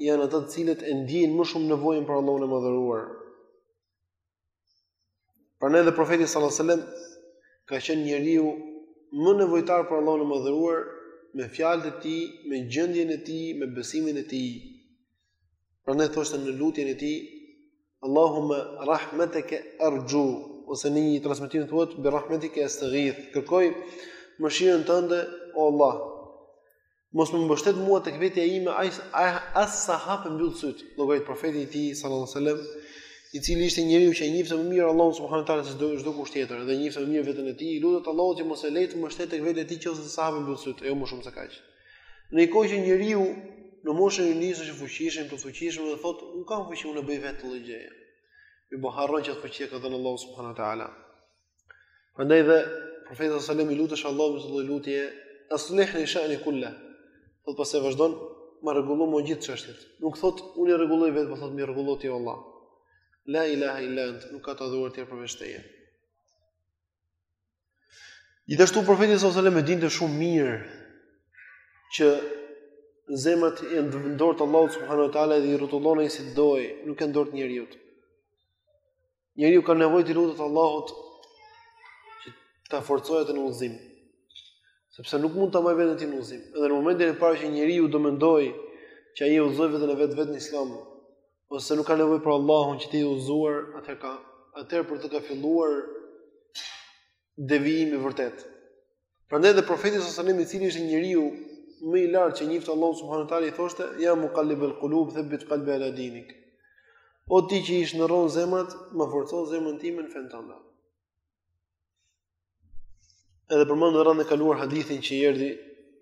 janë ata të cilët e ndjejnë më shumë nevojën për Allahun e madhëruar. Prandaj edhe profeti sallallahu alajhi wasallam ka qenë njeriu më nevojtar për Allahun e madhëruar me fjalët e tij, me gjendjen e tij, me besimin e tij. Prandaj thoshte në lutjen e tij Allahumma rahmataka arju ose në një transmetim thuhet bi rahmatika astaghith kërkoj mëshirën tënde o Allah mos më mbështet mua tek vetja ime as sa hap e mbyll sytë llogarit profeti i tij sallallahu alaihi wasallam i cili ishte njeriu që e njihte më mirë Allahun subhanahu wa taala se çdokush tjetër dhe njihte më mirë veten e tij i lutet Allahut që mos e lejë të mbështet tek vetja e tij qoftë sa hap e mbyll sytë e jo më shumë se kaq Në kohë që njeriu në moshën e rinisë është i fuqishëm, të fuqishëm dhe thotë, "Un kam fuqi, unë bëj vetë çdo gjë." Po harron që atë fuqi ia ka dhënë Allahu subhanahu wa taala. Prandaj dhe profeti sallallahu alajhi wasallam i lutej Allahut me këtë lutje, "Aslih li sha'ni kullah." Thotë pastaj vazhdon, "Ma rregullo të gjithë çështjet." Nuk thotë, "Unë i rregulloj vetë, po thotë, "M'i rregullo ti Allah." La ilaha illa ant, nuk ka të adhuruar tjetër përveç teje. Gjithashtu profeti sallallahu alajhi wasallam e dinte shumë mirë që zemrat janë në dorë të Allahut subhanahu wa taala dhe i rrotullon ai si do, nuk janë në dorë të njeriut. Njeriu ka nevojë t'i lutet Allahut që ta forcojë atë në udhëzim. Sepse nuk mund ta mbajë veten e tij në udhëzim. Edhe në momentin e parë që njeriu do mendojë që ai e udhëzoi veten e vet vetë në Islam, ose nuk ka nevojë për Allahun që të jetë i udhëzuar, atë ka atëherë për të ka filluar devijimi vërtet. Prandaj dhe profeti sallallahu alajhi wasallam i cili ishte njeriu më i lartë që njihte Allahun subhanahu wa taala i thoshte ja muqallib al qulub thabbit qalbi ala dinik. O ti që i shndërron zemrat, ma forco zemrën time në fenë tënde. Edhe përmendëm herën e kaluar hadithin që i erdhi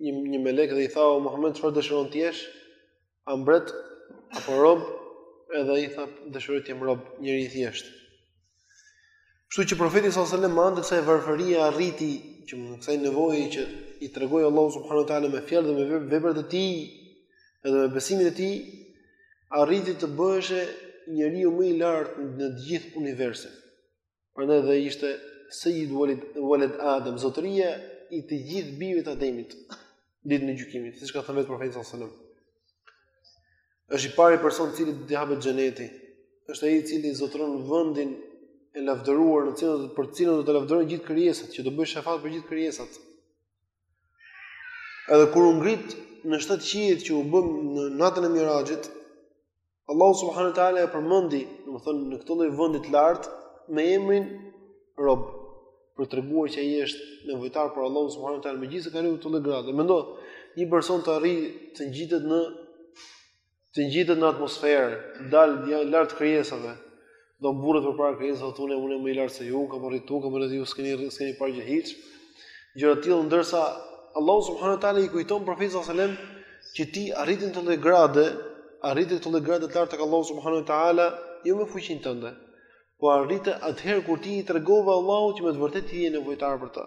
një, një melek dhe i tha o Muhammed çfarë dëshiron të jesh? A mbret apo rob? Edhe ai tha dëshiroj të jem rob, njeri i thjeshtë. Kështu që profeti sallallahu alajhi wasallam me anë të kësaj varfërie arriti që me kësaj nevoje që i tregoi Allahu subhanahu wa taala me fjalë dhe me veprat e tij edhe me besimin e tij arriti të bëheshe njeriu më i lartë në të gjithë universin. Prandaj dhe ishte Sayyid Walad Walad Adam, zotëria i të gjithë bijve të Ademit ditën e gjykimit, siç ka thënë vetë profeti sallallahu alajhi wasallam. Është i pari person të cilit do t'i hapet xheneti. Është ai i cili zotëron vendin e lavdëruar në cilën për të cilën do ta lavdërojnë gjithë krijesat, që do bëjë shefaat për gjithë krijesat. Edhe kur u ngrit në shtatë qiejt që u bë në natën e Miraxhit, Allahu subhanahu wa taala e përmendi, domethënë në këtë lloj vendi të lartë me emrin Rob, për treguar që ai është nevojtar për Allahun subhanahu wa taala, megjithëse ka arritur këtë lloj grade. Mendo, një person të arrijë të ngjitet në të ngjitet në atmosferë, të dalë lart krijesave, do mburret përpara krijesave do thotë unë unë më i lartë se ju kam arritur aty kam arritur ju s'keni rrit s'keni parë gjë hiç gjëra të tilla ndërsa Allah subhanahu wa taala i kujton profetit sallallahu alajhi wasallam që ti arrite këtë lloj grade arrite këtë lloj grade të lartë tek Allah subhanahu wa taala jo me fuqinë tënde po arrite atëherë kur ti i tregove Allahut që me të vërtetë ti je nevojtar për të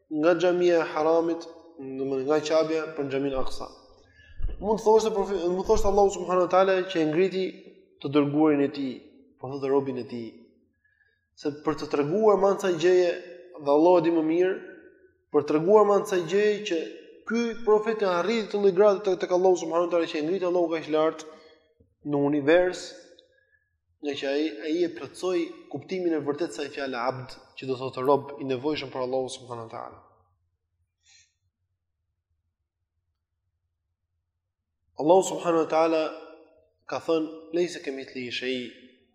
Nga xhamia e Haramit, domethënë nga Qabja për xhamin Aksa. Mund të thoshte profi, mund të thoshte Allahu subhanahu wa taala që e ngriti të dërguarin e tij, po thotë robin e tij. Se për të treguar me anë të kësaj gjëje dhe Allahu e di më mirë, për treguar me anë të kësaj gjëje që ky profet e arriti këtë lloj grade tek Allahu subhanahu wa taala që e ngriti Allahu kaq lart në univers, Nga që ai ai e plotësoi kuptimin e vërtetë së fjalës abd, që do thotë rob i nevojshëm për Allahun subhanahu teala. Allahu subhanahu wa taala ka thënë lejse kemithlihi shej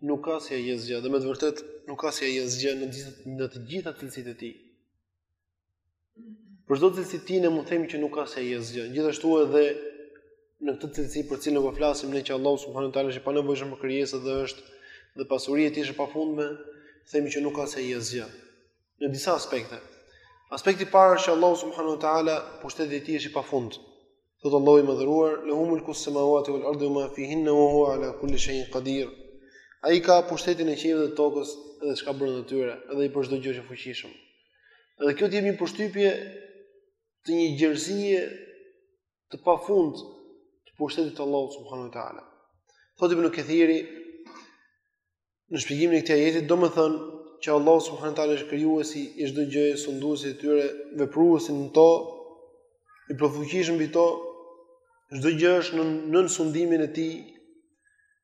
nuk ka si ai asgjë dhe me të vërtetë nuk ka si ai asgjë në gjith në të gjitha cilësitë e tij. Për çdo cilësi të tij ne mund të themi që nuk ka si ai asgjë. Gjithashtu edhe në këtë cilësi për cilën po flasim ne që Allah subhanahu teala është i panevojshëm për krijesat dhe është dhe pasuria e tij është e pafundme, themi që nuk ka si ai asgjë. Në disa aspekte. Aspekti i parë është që Allah subhanahu teala pushteti i tij është i pafund. Thot Allahu i madhëruar, "Lahu mulku as-samawati wal ardi wa ma fihinna wa huwa ala kulli shay'in qadir." Ai ka pushtetin e qiejve dhe tokës dhe çka brenda tyre, edhe ai për çdo gjë është i fuqishëm. Edhe kjo të jep një përshtypje të një gjerësie të pafund të pushtetit të Allahut subhanahu wa taala. Thot Ibn Kathiri, Në shpjegimin e këtij ajeti domethënë që Allah subhanahu taala është krijuesi i çdo gjëje, sunduesi i tyre, vepruesi në to, i plotfuqishëm mbi to, çdo gjë është në nën sundimin e tij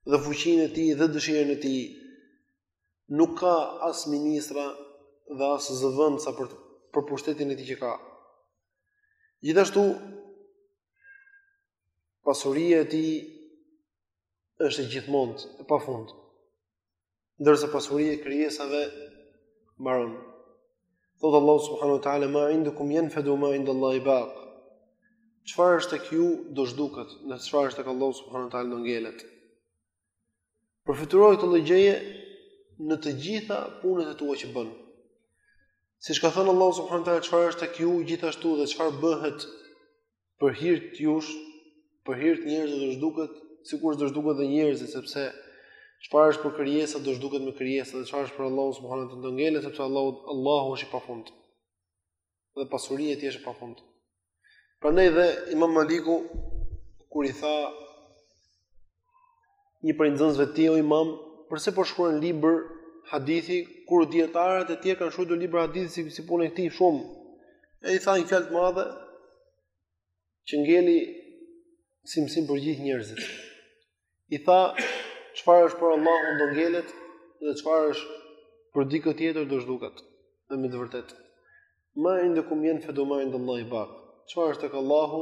dhe fuqinë e tij dhe dëshirën e tij. Nuk ka as ministra dhe as zëvendësa për për pushtetin e tij që ka. Gjithashtu pasuria e tij është e gjithmonë e pafund. Ndërsa pasuria e krijesave mbaron. Thot Allah subhanahu wa taala ma indakum yanfadu wa ma inda Allah baq. Çfarë është tek ju do zhduket, ndërsa çfarë është tek Allah subhanahu wa taala do ngelet. Përfytyroje këtë lloj gjëje në të gjitha punët e tua që bën. Siç ka thënë Allah subhanahu wa taala çfarë është tek ju gjithashtu dhe çfarë bëhet për hir tuaj, për hir të njerëzve do zhduket, sikur do zhduken dhe njerëzit sepse çfarë është për krijesa do zhduket me krijesa, dhe çfarë është për Allahun subhanahu teala do ngelet sepse Allahu Allahu është i pafund. Dhe pasuria e tij është e pafund. Prandaj dhe Imam Maliku kur i tha Një prej nxënësve të tij o Imam, përse po shkruan libër hadithi kur dietarët e tjerë kanë shkruar libra hadithi si si puna e këtij shumë. Ai tha një fjalë të madhe që ngeli si mësim për gjithë njerëzit. I tha çfarë është për Allahun do ngelet dhe çfarë është për dikë tjetër do zhduket. Dhe me të vërtetë. Ma indakum yanfadu wa ma indallahi baq. Çfarë është tek Allahu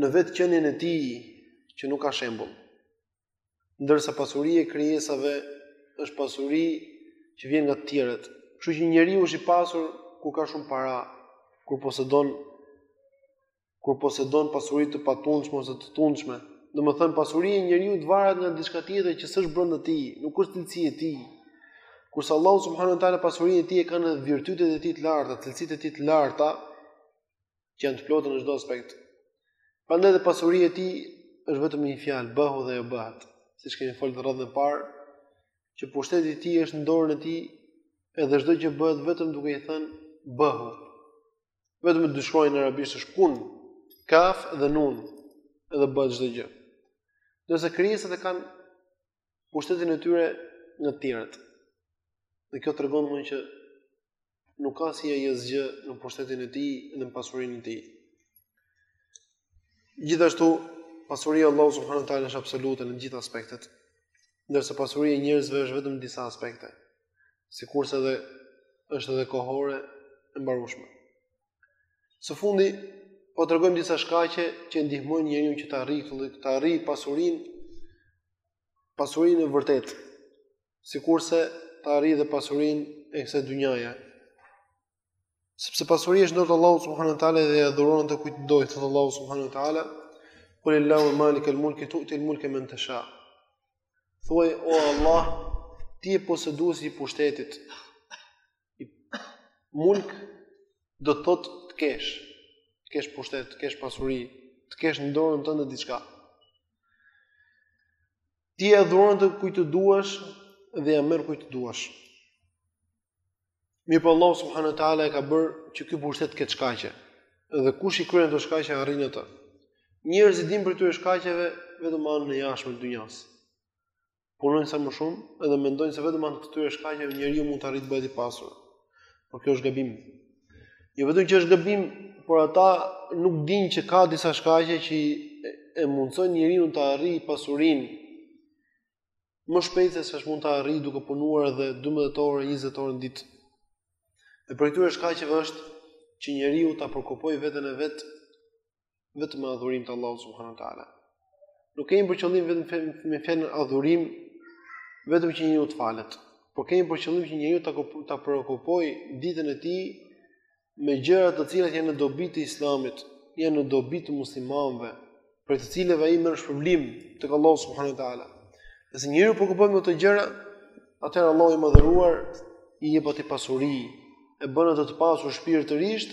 në vetë qenien e tij që nuk ka shembull. Ndërsa pasuria e krijesave është pasuri që vjen nga të tjerët. Kështu që njeriu është i pasur kur ka shumë para, kur posedon kur posedon pasuri të patundshme ose të tundshme. Domethënë pasuria e njeriut varet nga diçka tjetër që s'është brenda tij, nuk është cilësi e tij. Kurse Allahu subhanahu wa taala pasurinë e tij e ka në virtytet e tij të larta, cilësitë e tij të larta, që janë të plota në çdo aspekt. Prandaj dhe pasuria e tij është vetëm një fjalë, bëhu dhe ajo bëhet. Siç kemi folur edhe më parë, që pushteti i tij është në dorën e tij, edhe çdo gjë bëhet vetëm duke i thënë bëhu. Vetëm dy shkronja në arabisht është kun, kaf dhe nun, edhe bëhet çdo gjë. Ndërsa krijesat e kanë pushtetin e tyre nga të tjerët. Dhe kjo tregon që nuk ka si ai asgjë në pushtetin e tij dhe në pasurinë e tij. Gjithashtu, pasuria e Allahut subhanuhu teala është absolute në të gjitha aspektet, ndërsa pasuria e njerëzve është vetëm në disa aspekte, sikurse edhe është edhe kohore e mbarueshme. Së fundi po tregojmë disa shkaqe që e ndihmojnë njeriu që ta arrijë ta arrijë pasurinë pasurinë e vërtetë. Sikurse ta arrijë dhe pasurinë e kësaj dynjaje. Sepse pasuria është në dorë të Allahut subhanahu wa taala dhe ia dhuron kujt të dojë, thotë Allahu subhanahu wa taala. Qul illahumma malik al mulk tu'ti al mulka man tasha. Thuaj o Allah, ti je poseduesi i pushtetit. Mulk do të thotë të kesh, të kesh pushtet, të kesh pasuri, të kesh në dorën tënde diçka. Ti ia dhuron atë kujt të duash dhe ia merr kujt të duash. Mirëpo Allahu subhanahu wa taala e ka bërë që ky pushtet të ketë shkaqe. Dhe kush i kryen ato shkaqe arrin atë. Njerëzit dinë prej këtyre shkaqeve vetëm anën e jashtme të dynjas. punojnë sa më shumë dhe mendojnë se vetëm me anë të këtyre shkaqeve njeriu mund të arrijë të bëhet i pasur. Por kjo është gabim. Jo vetëm që është gabim, por ata nuk dinë që ka disa shkaqe që e mundësojnë njeriun ta arrijë pasurinë më shpejt se seç mund ta arrijë duke punuar edhe 12 orë, 20 orë në ditë. E prej këtyre shkaqeve është që njeriu ta preokupojë veten e vet vetëm me adhurim të Allahut subhanahu wa taala. Nuk kemi për qëllim vetëm me fjalën adhurim vetëm që njeriu të falet, por kemi për qëllim që njeriu ta ta preokupojë ditën e tij me gjëra të cilat janë në dobi të Islamit, janë në dobi të muslimanëve, prej të cilave ai merr shpërblim tek Allahu subhanahu wa taala. Nëse njeriu preokupohet me këto gjëra, atëherë Allahu i madhëruar i jep atij pasuri, e bën atë të pasur shpirtërisht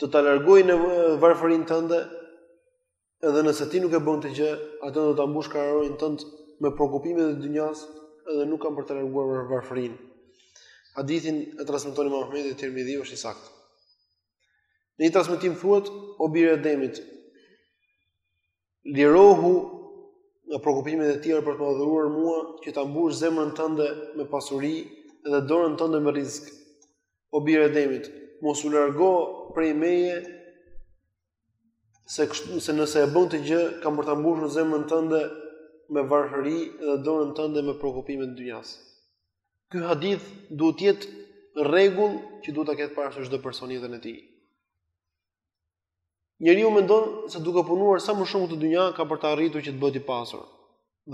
të ta largoj varfërinë tënde, edhe nëse ti nuk e bën këtë gjë, atë do ta mbush kraharorin tënd me preokupimet e dynjas, edhe nuk kam për ta larguar varfërinë. Hadithin e transmeton Imam Ahmedi dhe Tirmidhiu, është i saktë. Në një transmetim thuhet o bir i Ademit. lirohu nga preokupimet e tjera për të më adhuruar mua, që ta mbush zemrën tënde me pasuri dhe dorën tënde me rrizk. O bir i Ademit, mos u largo prej meje, se kështu se nëse e bën këtë gjë, kam për ta mbushur zemrën tënde me varfëri dhe dorën tënde me preokupimet e dynjas. Ky hadith duhet të jetë rregull që duhet ta ketë parasysh çdo person në jetën e tij. Njeriu mendon se duke punuar sa më shumë në këtë dynja ka për të arritur që të bëhet i pasur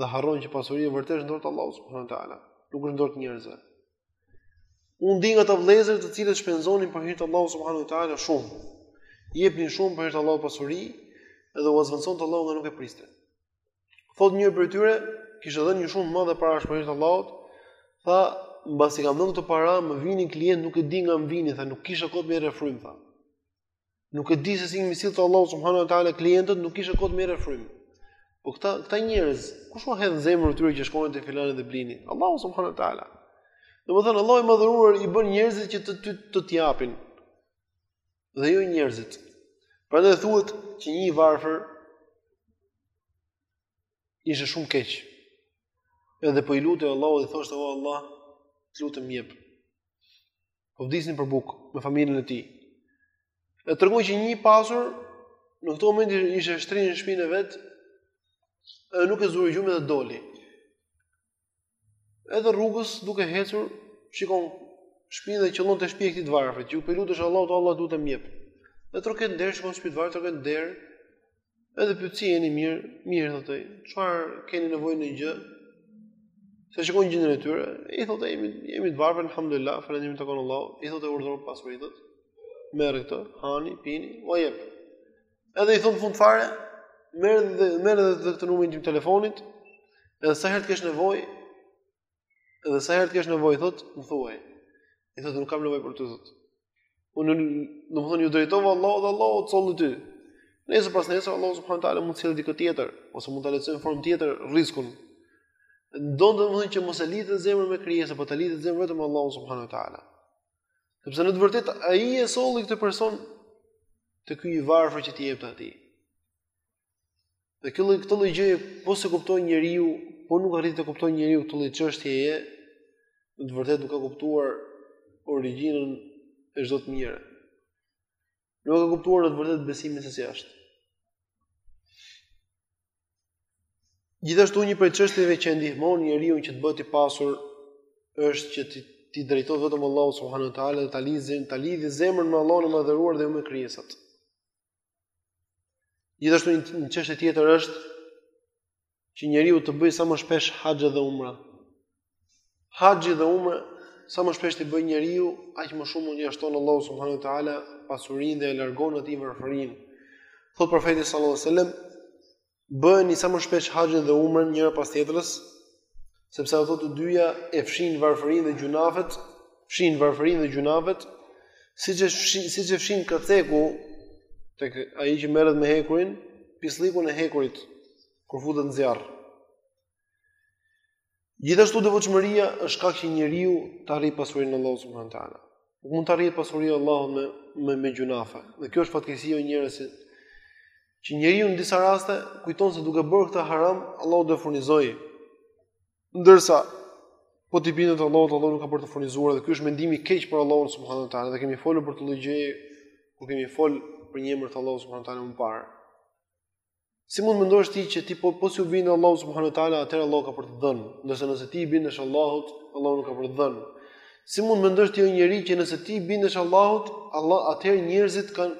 dhe harron që pasuria e vërtetë është në dorë të Allahut subhanuhu teala, nuk është në dorë të njerëzve. Unë di nga ata vëllezër të cilët shpenzonin për hir të Allahut subhanuhu teala shumë. Jepnin shumë për hir të Allahut pasuri dhe ua zëvendësonte Allahu nga nuk e prisnin. Thotë një prej tyre, kishte dhënë një shumë të madhe parash për hir të Allahut, tha, mbasi kam dhënë këto para, më vinin klientë, nuk e di nga më vinin, tha, nuk kisha kohë me marrë frymë, tha. Nuk e di se si m'i sillte Allahu subhanahu wa taala klientët, nuk kisha kohë me marrë frymë. Po këta këta njerëz, kush u hodhi në zemrën e tyre që shkonin te filani dhe blinin? Allahu subhanahu wa taala. Domethënë Allahu i madhëruar i bën njerëzit që të të, të të japin. Dhe jo njerëzit. Prandaj thuhet që një i varfër ishte shumë keq. Edhe po i lutej Allahut dhe thoshte o Allah, të lutem më jep. Po vdiste për bukë me familjen e tij. E tregojnë që një i pasur në këtë moment ishte shtrirë në shpinë e vet, edhe nuk e zuri gjumi dhe doli. Edhe rrugës duke ecur, shikon shpinë dhe qëllon te shtëpia e këtij të varfrit, që po i lutesh Allahut, o Allah të lutem jep. Dhe troket në derë, shkon në shtëpi të varfrit, troket në derë. Edhe pyet si jeni, mirë, mirë thotë ai. Çfarë, keni nevojë ndonjë gjë? Se shikon gjendjen e tyre, i thotë jemi jemi të varfër, alhamdulillah, falënderimi i takon Allahut. I thotë urdhëro pasuri, thotë. Merre këtë, hani, pini, u jep. Edhe i thotë në fund fare, merr dhe merr edhe këtë numrin tim të telefonit, edhe sa herë të kesh nevojë, edhe sa herë të kesh nevojë thot, më thuaj. I thotë nuk kam nevojë për ty thot. Unë domethënë iu drejtova Allahut dhe Allahu të solli ty. Nesër pasnesër Allahu subhanahu teala mund të sjellë dikë tjetër ose mund ta lëshojë në formë tjetër rrizkun. Do të thotë që mos e lidhë zemrën me krijesën, por ta lidhë zemrën vetëm me Allahun subhanahu teala. Sepse në të vërtetë ai e solli këtë person te ky i varfër që t'i jepte atij. Dhe kjo këtë lloj gjëje po se kupton njeriu, po nuk arrin ta kuptojë njeriu këtë lloj çështjeje, në të vërtetë nuk ka kuptuar origjinën e çdo të mire. Nuk e ka kuptuar në të vërtetë besimin se si është. Gjithashtu një prej çështjeve që e ndihmon njeriun që të bëhet i pasur është që t'i, t'i drejtohet vetëm Allahut subhanahu wa taala dhe ta lidhin ta lidhë zemrën me Allahun e madhëruar dhe jo me krijesat. Gjithashtu një çështje tjetër është që njeriu të bëjë sa më shpesh haxh dhe umra. Haxhi dhe umra sa më shpesh t'i bëjë njeriu, aq më shumë mund t'ia shton Allahu subhanahu wa taala pasurinë dhe e largon atij varfërinë. Thotë profeti sallallahu alajhi wasallam, bëjeni sa më shpesh haxhin dhe umrën njëra pas tjetrës, sepse ato të dyja e fshijnë varfërinë dhe gjunafet, fshijnë varfërinë dhe gjunafet, siç e fshin, siç e fshin kacheku tek ai që merret me hekurin, pisllikun e hekurit kur futet në zjarr. Gjithashtu devotshmëria është shkak që njeriu të arrijë pasurinë e Allahut subhanuhu teala. Nuk mund të arrijë pasurinë e Allahut me me, me gjunafe. Dhe kjo është fatkeqësia e njerëzve. që njeriu në disa raste kujton se duke bërë këtë haram, Allahu do ta furnizojë. Ndërsa po t'i bindet Allahut, Allahu nuk ka për ta furnizuar dhe ky është mendimi i keq për Allahun subhanuhu teala. Ne kemi folur për këtë lloj gjëje, kur kemi fol për një emër të Allahut subhanuhu teala më parë. Si mund mendosh ti që ti po po s'iu binde Allahut subhanahu wa taala, atëherë Allahu ka për të dhënë, ndërsa nëse ti i bindesh Allahut, Allahu nuk ka për të dhënë. Si mund mendosh ti o njeri që nëse ti i bindesh Allahut, Allah atëherë njerëzit kanë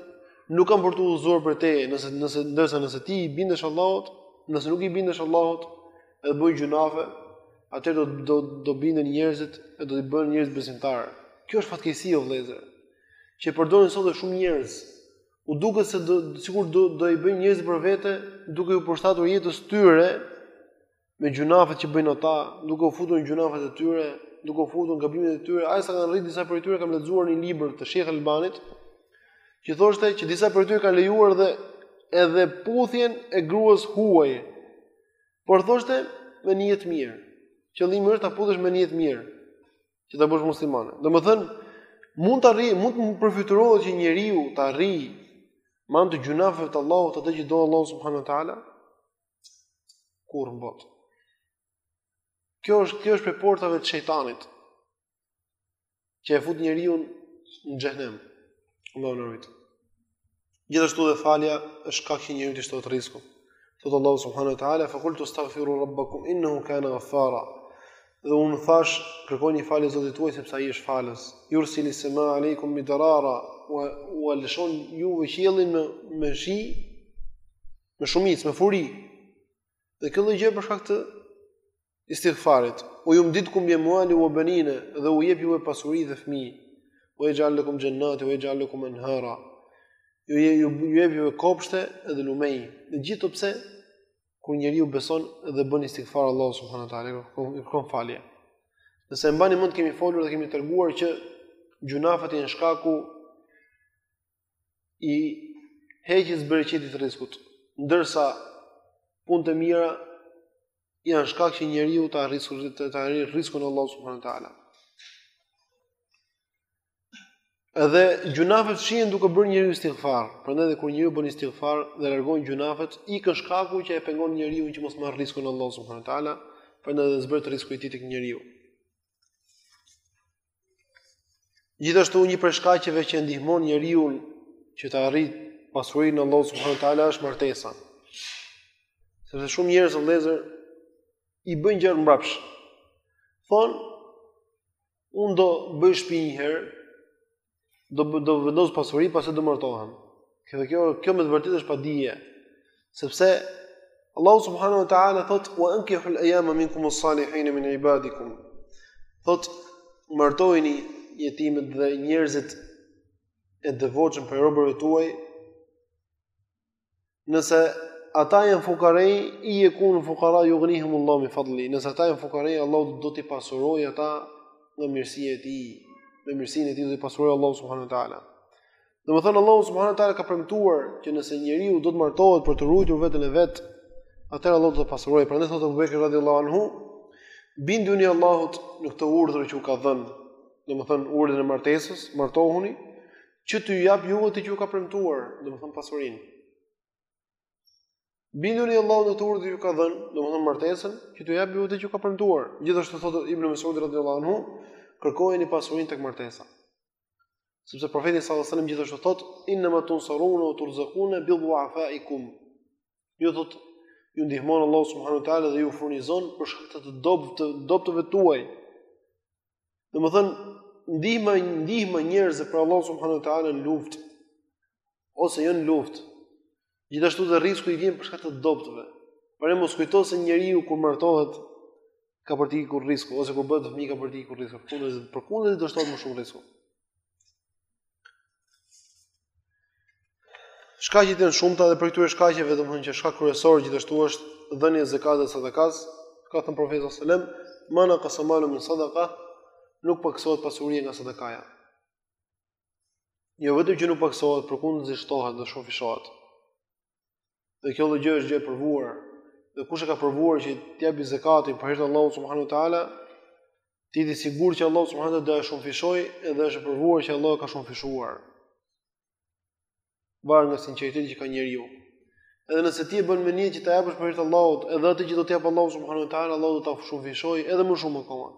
Nuk kanë për t'u udhëzuar prej teje, nëse nëse ndërsa nëse ti i bindesh Allahut, nëse nuk i bindesh Allahut, edhe bën gjunafe, atëherë do do do binden njerëzit e do t'i bën njerëzit besimtarë. Kjo është fatkeqësi o vëllezër. Që e përdorin sot shumë njerëz. U duket se do sikur do do i bëjnë njerëzit për vete, duke iu përshtatur jetës tyre me gjunafet që bëjnë ata, duke u futur në gjunafet e tyre, duke u futur në gabimet e tyre, aq sa kanë arrit disa prej tyre kam lexuar në një libër të Sheikh Albanit, që thoshte që disa prej tyre kanë lejuar dhe edhe puthjen e gruas së huaj. Por thoshte me nijet të mirë. Qëllimi është ta puthësh me nijet të mirë, që ta bësh muslimane. Domethënë, mund të arrijë, mund të përfytyrohet që njeriu të arrijë me anë të gjunafeve të Allahut atë që do Allahu subhanahu wa taala, Kurrë në botë. Kjo është kjo është prej portave të shejtanit. Që e fut njeriun në xhenem. Allahu na rujt. Gjithashtu dhe falja është shkak që njeriut t'i shtohet rrizku. Thot Allahu subhanahu wa taala fa qultu astaghfiru rabbakum innahu kana ghaffara. Dhe unë thash, kërkoni falje Zotit tuaj sepse ai është falës. Yursili sama aleikum midrara ua ua lëshon juve qiellin me me shi me shumicë, me furi. Dhe kjo lloj gjë për shkak të istighfarit. Ue jumdidkum bi emualin ue benine dhe u jep juve pasuri dhe fmi. Ue jexhal lekum xhennatin, ue jexhal lekum enhara. Ju, ju, ju, ju jep juve kopshte edhe lumenj. Dhe gjithë këto pse, kur njeriu beson dhe bën istighfar Allahut subhanahu ta'ala, i kërkon falje. Nëse e mbani mend kemi folur dhe kemi treguar që gjunafet janë shkaku i heqjes së bereqetit të rrizkut, ndërsa punët e mira janë shkak që njeriu të arrijë rrizkun të të arrijë rrizkun e Allahut subhanuhu teala. Edhe gjunafet fshihen duke bërë njeriu istighfar. Prandaj edhe kur njeriu bën istighfar dhe largon gjunafet, ikën shkaku që e pengon njeriun që mos t'marr rrizkun e Allahut subhanuhu teala, prandaj edhe zbret rrizku i tij tek njeriu. Gjithashtu një prej shkaqeve që e ndihmon njeriun që të arrijë pasurinë e Allahut subhanuhu teala është martesa. Sepse shumë njerëz vëllëzër i bëjnë gjërat mbrapsht. Thon un do bëj shtëpi një herë, do do vendos pasuri pastaj do martohem. Kjo kjo kjo me të vërtetë është padije. Sepse Allahu subhanahu wa taala thot wa ankihu al-ayama minkum as-salihin min ibadikum. Thot martojini jetimët dhe njerëzit e devotshëm prej robërve tuaj nëse ata janë fukarej in jekunu fukara jugnihimullahu min fadlihi nëse ata janë fukarej Allahu do t'i pasuroj ata nga mirësia e tij me mirësinë e tij do t'i pasuroj Allahu subhanahu ta'ala domethënë Allahu subhanahu ta'ala ka premtuar që nëse njeriu do të martohet për të rujtur veten e vet atëherë Allahu do ta pasuroj prandaj thotë Ebu Bekri radi Allahu anhu binduni Allahut në këtë urdhër që u ka dhënë domethënë urdhrin e martesës martohuni që t'ju jap juve atë që ju ka premtuar, domethënë pasurinë. Binduni Allahut në këtë urdhër që ju ka dhënë, domethënë martesën, që t'ju jap juve atë që ju ka premtuar. Gjithashtu thotë Ibn Mesud radhiyallahu anhu, kërkojeni pasurinë tek martesa. Sepse profeti sallallahu alajhi wasallam gjithashtu thotë, "Innama tunsaruna wa turzaquna bi dhu'afaikum." Ju thot ju ndihmon Allahu subhanahu wa taala dhe ju furnizon për shkak të të dobët të dobtëve tuaj. Domethën ndihma ndihma njerëzve prej Allahut subhanahu wa taala në luftë ose jo në luftë. Gjithashtu dhe risku i vjen për shkak të të dobtëve. Prandaj mos kujto se njeriu kur martohet ka për të ikur risku ose kur bëhet fëmijë ka për të ikur risku. Përkundër përkundër do shtohet më shumë risku. Shkaqet janë të shumta dhe prej këtyre shkaqeve domethënë që shkak kryesor gjithashtu është dhënia e zakatit dhe sadakasë, ka thënë profeti sallallahu alajhi wasallam, "Mana qasamalu min sadaqa" nuk paksohet pasuria nga sadakaja. Jo vetëm që nuk paksohet, përkundrazi shtohet dhe shumëfishohet. Dhe kjo lloj gjë është gjë e provuar. Dhe kush e ka provuar që t'i japë zakatin për hir të Allahut subhanahu wa taala, të jetë i sigurt që Allahu subhanahu wa taala do e shumëfishoj dhe është provuar që Allahu e ka shumëfishuar. Varet nga sinqeriteti që ka njeriu. Edhe nëse ti e bën me nijet që ta japësh për hir të Allahut, edhe atë që do të ta japë Allahu subhanahu wa taala, Allahu do ta shumëfishoj edhe më shumë akoma.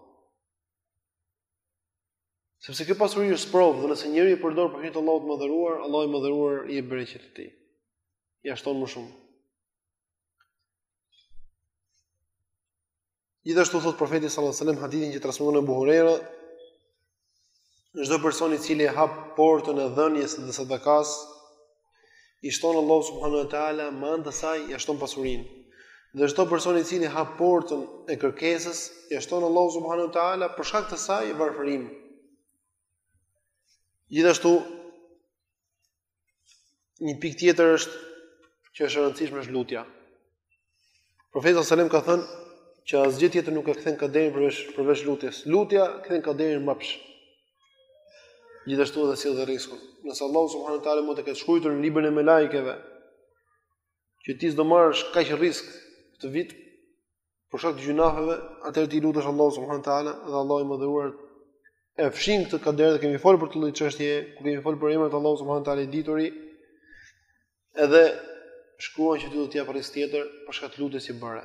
Sepse kjo pasuri është sprovë dhe nëse njeriu e përdor për hir të Allahut të madhëruar, Allahu i madhëruar i jep bereqetet e tij. Ia shton më shumë. Gjithashtu thot profeti sallallahu alajhi wasallam hadithin që transmeton Abu Huraira, çdo person i cili e hap portën e dhënies dhe sadakas, i shton Allahu subhanahu wa taala me anë të saj ia shton pasurinë. Dhe çdo person i cili hap portën e kërkesës, ia shton Allahu subhanahu wa taala për shkak të saj varfërinë. Gjithashtu një pikë tjetër është që është e rëndësishme është lutja. Profeti sallallahu alajhi wasallam ka thënë që asgjë tjetër nuk e kthen kaderin përveç përveç lutjes. Lutja kthen kaderin mbrapsh. Gjithashtu edhe sjell dhe riskun. Nëse Allahu subhanahu wa taala mund të ketë shkruar në librin e melajkeve që ti s'do marrësh kaq risk këtë vit për shkak të gjynaheve, atëherë ti i lutesh Allahut subhanahu wa taala dhe Allahu i madhëruar e fshin këtë kader dhe kemi folur për këtë çështje, kur kemi folur për emrat e Allahut subhanahu wa taala i dituri, Edhe shkruan që ti do të jap risk tjetër për shkak të lutjes që bëre.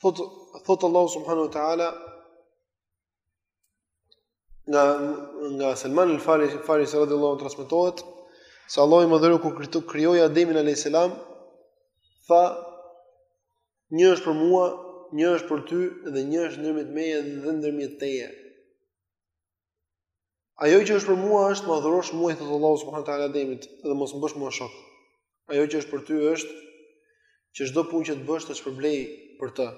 Thot thot Allahu subhanahu wa taala nga nga Salman al-Farisi Farisi radhiyallahu anhu transmetohet se Allahu i madhëruar kur krijoi Ademin alayhis salam tha një është për mua, një është për ty dhe një është ndërmjet meje dhe ndërmjet teje. Ajo që është për mua është më adhurosh mua i thotë Allahu subhanahu wa taala Ademit dhe mos më bësh mua shok. Ajo që është për ty është që çdo punë që të bësh të shpërblej për të.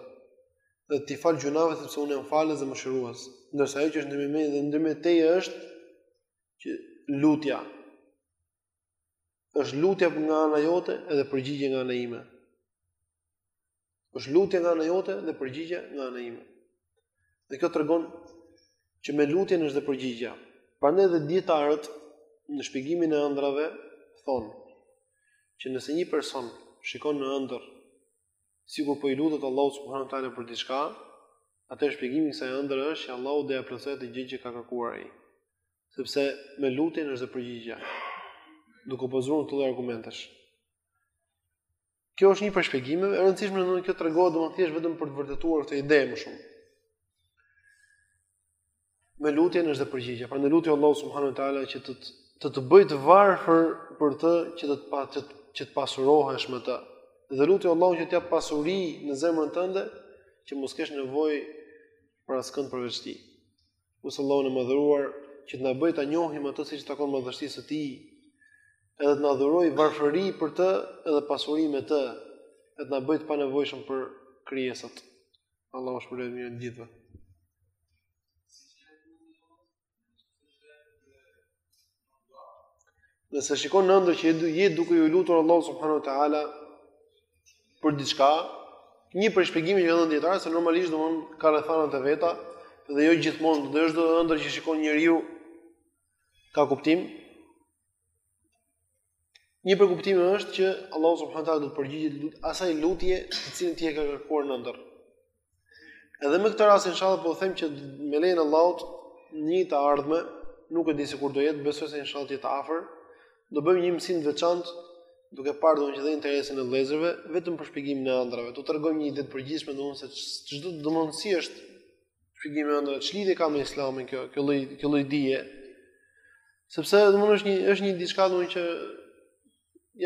Dhe t'i fal gjynahet sepse unë jam falës dhe mëshirues. Ndërsa ajo që është ndërmjet meje dhe ndërmjet teje është që lutja. është lutja nga ana jote edhe përgjigja nga ana ime. Është lutja nga ana jote dhe përgjigja nga ana ime. Dhe kjo tregon që me lutjen është dhe përgjigja. Prandaj dhe dijetarët në shpjegimin e ëndrrave thonë që nëse një person shikon në ëndërr sikur po i lutet Allahut subhanahu wa taala për diçka, atëherë shpjegimi i kësaj ëndrre është që Allahu do ia plotësojë atë gjë që ka kërkuar ai. Sepse me lutjen është dhe përgjigja. Duke u bazuar te këto argumente. Kjo është një përshpjegim e rëndësishme në mënyrë që tregon domosdoshmë thjesht vetëm për të vërtetuar këtë ide më shumë. Me lutjen është dhe përgjigja. Prandaj lutju Allahut subhanahu wa taala që të të të bëjë të varfër për të që të pa që të, që të pasurohesh me të. Dhe lutju Allahut që të japë pasuri në zemrën tënde që mos kesh nevojë për askënd përveç tij. Lus Allahun e madhëruar që të na bëjë ta njohim atë siç takon madhështisë së tij, edhe të na dhurojë varfëri për të edhe pasuri me të, edhe të na bëjë të panevojshëm për krijesat. Allahu ua shpërbleftë me të mira të gjithëve. Nëse shikon në ëndërr që je duke iu lutur Allahut subhanahu wa ta'ala për diçka, një prej shpjegimeve që kanë dhënë dijetarët, se normalisht domethënë ka rrethanat e veta, dhe jo gjithmonë, domethënë çdo ëndërr që shikon njeriu ka kuptim, Një prej kuptimeve është që Allahu subhanahu taala do të përgjigjet lut, asaj lutje të cilën ti e ke kërkuar në ëndërr. Edhe me këtë rast inshallah po them që me lejen e Allahut në një të ardhme nuk e di se kur do jetë, besoj se inshallah të afër, do bëjmë një mësim të veçantë duke parë domethënë dhe interesin e vëllezërve vetëm për shpjegimin e ëndrrave. Do të tregojmë një ide të përgjithshme domethënë se ç'do me thënë si është shpjegimi i ëndrrave, ç'lidhje ka me islamin kjo, kjo lloj kjo lloj dije. Sepse domethënë është një është një diçka domethënë që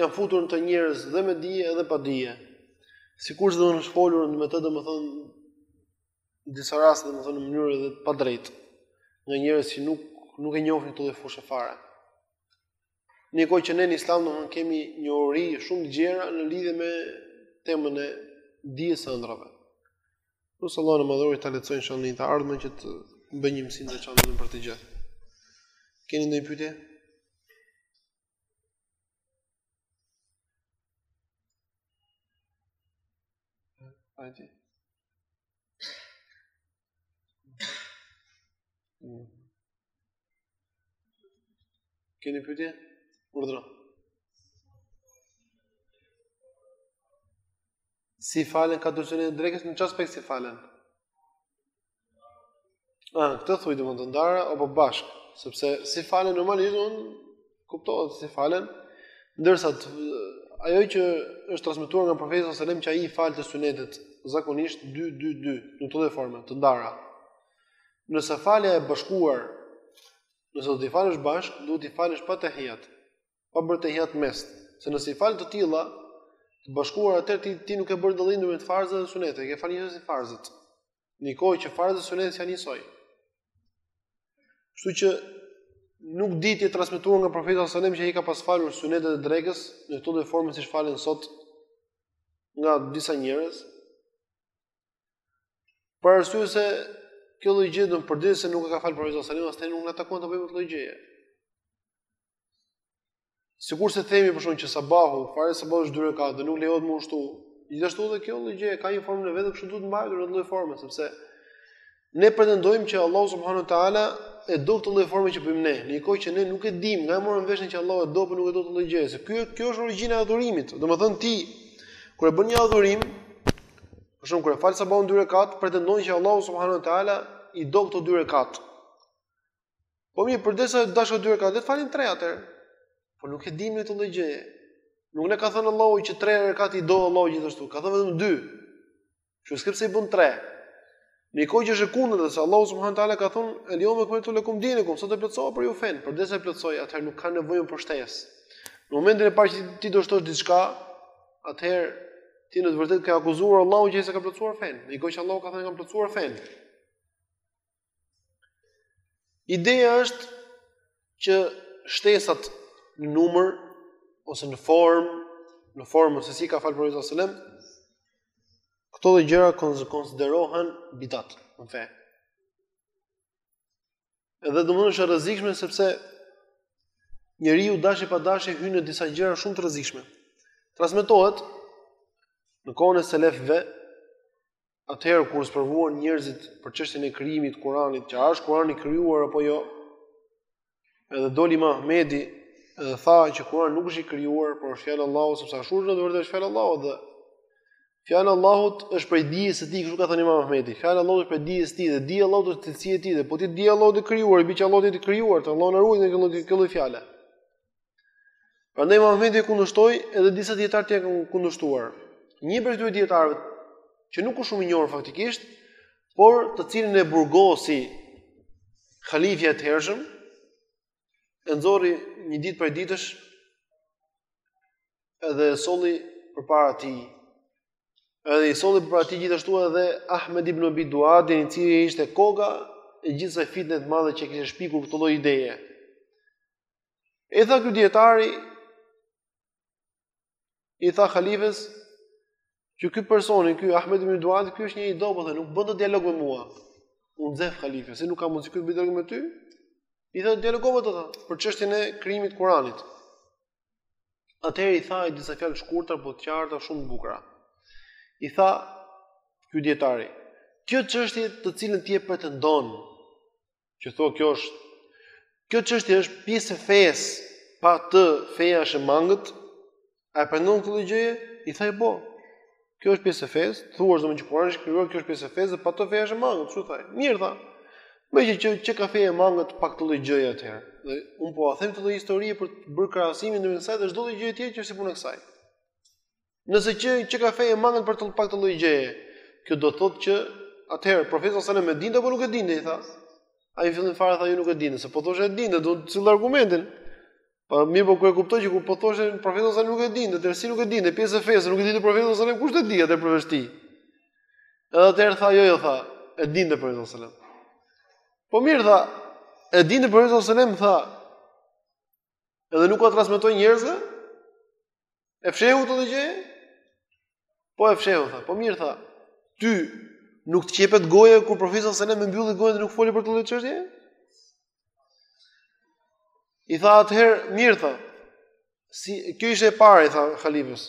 janë futur në të njerëz dhe me dije edhe pa dije. Sikurse domethënë është folur me të domethënë në disa raste domethënë në mënyrë edhe të padrejtë nga njerëz që nuk nuk e njohin këtë lloj fushe fare. Ndërkohë që ne në Islam domethënë kemi njohuri shumë të gjera në lidhje me temën e dijes së ëndrrave. Lus Allahun e madhëruar ta lehtësojë inshallah në të ardhmen që të bëjmë një mësim të veçantë për të gjithë. Keni ndonjë pyetje? Hajde. Keni pyetje? Urdhëro. Si falen katër sunetet e drekës në çfarë aspekt si falen? Ah, këtë thua domethënë të ndara apo bashkë, sepse si falen normalisht un Kuptohet si falen, ndërsa të, ajo që është transmetuar nga profeti sallallahu alajhi wasallam që ai i falte sunetet zakonisht 2 2 2 në këtë formë të ndara. Nëse falen të bashkuara, nëse do t'i falësh bashkë, duhet t'i falësh pa tehijat, pa bërë tehijat në mes, se nëse i fal të tilla të bashkuara atëherë ti nuk e bën dallimin mes farzave dhe suneteve, i ke falë njësoj si farzet. Në një kohë që farzet dhe sunetet s'janë njësoj. Kështu që nuk di të jetë transmetuar nga profeti sallallahu alajhi wasallam që ai i ka pas falur sunetet e drekës në këtë lloj forme siç falen sot nga disa njerëz. Për arsye se kjo lloj gjëje do, përderisa nuk e ka falë profeti sallallahu alajhi wasallam, as ne nuk na takon ta bëjmë këtë lloj gjëje. Sikurse themi për shembull që sabahu, farz sabahu është dy rekatë dhe nuk lejohet më ashtu. Gjithashtu edhe kjo lloj gjë ka një formë në vete, kështu duhet mbajtur në atë lloj forme sepse ne pretendojmë që Allahu subhanahu wa taala e do këtë lloj forme që bëjmë ne, në një kohë që ne nuk e dimë, nga e morëm vesh ne që Allahu e do apo nuk e do këtë lloj gjëje. Se kjo është origjina e adhurimit. Domethënë ti kur e bën një adhurim, për shembull kur e fal sabahun dy rekatë, pretendon që Allahu subhanahu wa taala i do këto dy rekatë. Po mirë, përderisa i dashka dy rekatë, le të falim tre atëherë. Po nuk e dimë këtë lloj gjëje. Nuk na ka thënë Allahu që tre rekatë i do Allahu gjithashtu. Ka thënë vetëm dy. Kështu që s'ke pse i bën tre. Në kohë që është e kundërta se Allahu subhanahu teala ka thënë el yom ekmeltu lekum dinekum, sot e plotësova për ju fenë, përderisa e plotësoi, atëherë nuk ka nevojë për shtesë. Në momentin e parë që ti do shtosh diçka, atëherë ti në të vërtetë ke akuzuar Allahun që ai s'e ka plotësuar fenë. Në kohë që Allahu ka thënë e kam plotësuar fenë. Ideja është që shtesat në numër ose në formë, në formën se si ka falë profeti sallallahu alajhi wasallam, këto lloj gjëra konsiderohen bidat në fe. Edhe domethënë është e rrezikshme sepse njeriu dashje pa dashje hyn në disa gjëra shumë të rrezikshme. Transmetohet në kohën e selefëve atëherë kur u sprovuan njerëzit për çështjen e krijimit të Kuranit, që a është Kurani i krijuar apo jo? Edhe doli Imam Ahmedi dhe tha që Kurani nuk është i krijuar, por është fjalë e Allahut, sepse ashtu është në të vërtetë fjalë e Allahut dhe fjala e Allahut është prej dijes së tij, kështu ka thënë Imam Ahmedi. Fjala e Allahut është prej dijes së tij dhe dija e Allahut është cilësi e tij dhe po të jetë dija e Allahut e krijuar, i bie që Allahu është i krijuar, të Allahu na ruajt nga kjo lloj fjale. Prandaj Imam Ahmedi e kundërshtoi edhe disa dijetarë e kanë kundërshtuar. Një prej këtyre dijetarëve që nuk është shumë i njohur faktikisht, por të cilin e burgosi halifja i atëhershëm, e nxori një ditë prej ditësh edhe e solli përpara tij. Edhe i solli përpara tij gjithashtu edhe Ahmed ibn Abi Duadin, i cili ishte koka e gjithë asaj fitne të madhe që kishin shpikur këtë lloj ideje. I tha ky dietari i tha halifes që ky personi, ky Ahmed ibn Duad, ky është një i dobët dhe nuk bën dot dialog me mua. U nxeh halifja, si nuk ka mundësi ky të bëj dialog me ty. I tha dialogova të tha për çështjen e krijimit të Kur'anit. Atëherë i tha ai disa fjalë të shkurtra, por të qarta, shumë të bukura. I tha ky dietari, kjo çështje të cilën ti e pretendon që thua kjo është kjo çështje është pjesë e fesë, pa të feja është e mangët, a e pranon këtë gjë? I tha ai po. Kjo është pjesë e fesë, thua është domosdoshmë Kurani është i krijuar, kjo është pjesë e fesë dhe pa të feja është e mangët, kështu tha ai. Mirë tha. Meqë qe, qenka feja e mangët pa këtë lloj gjëje atëherë. Dhe unë po jua them këtë lloj historie për të bërë krahasimin ndërmjet saj dhe çdo lloj gjëje tjetër që është si puna e kësaj. Nëse qe qenka feja e mangët për të pa këtë lloj gjëje. Kjo do thotë që atëherë profeti sallallahu alajhi wasallam e dinte apo nuk e dinte, i tha. Ai në fillim fare tha jo nuk e dinte, se po të thoshte e dinte, do të sillte argumentin. Po mirë po ky e kuptoi që ky po thoshte profeti sallallahu alajhi wasallam nuk e dinte, si nuk e dinte, pjesë e fesë nuk e dinte profeti sallallahu alajhi wasallam kush do ta dijë atë përveç tij. Edhe atëherë tha jo, jo tha, e dinte profeti sallallahu alajhi wasallam. Po mirë tha, e dinte profeti sallallahu alajhi wasallam tha, Edhe nuk ua transmetoi njerëzve? E fshehu këtë lloj gjëje? Po e fshehu, tha. Po mirë, tha. Ty nuk të qepet goja kur profeti sallallahu alajhi wasallam e mbylli gojën dhe nuk foli për këtë lloj çështje? I tha atëherë, mirë, tha. Si, kjo ishte e para, i tha Khalifës.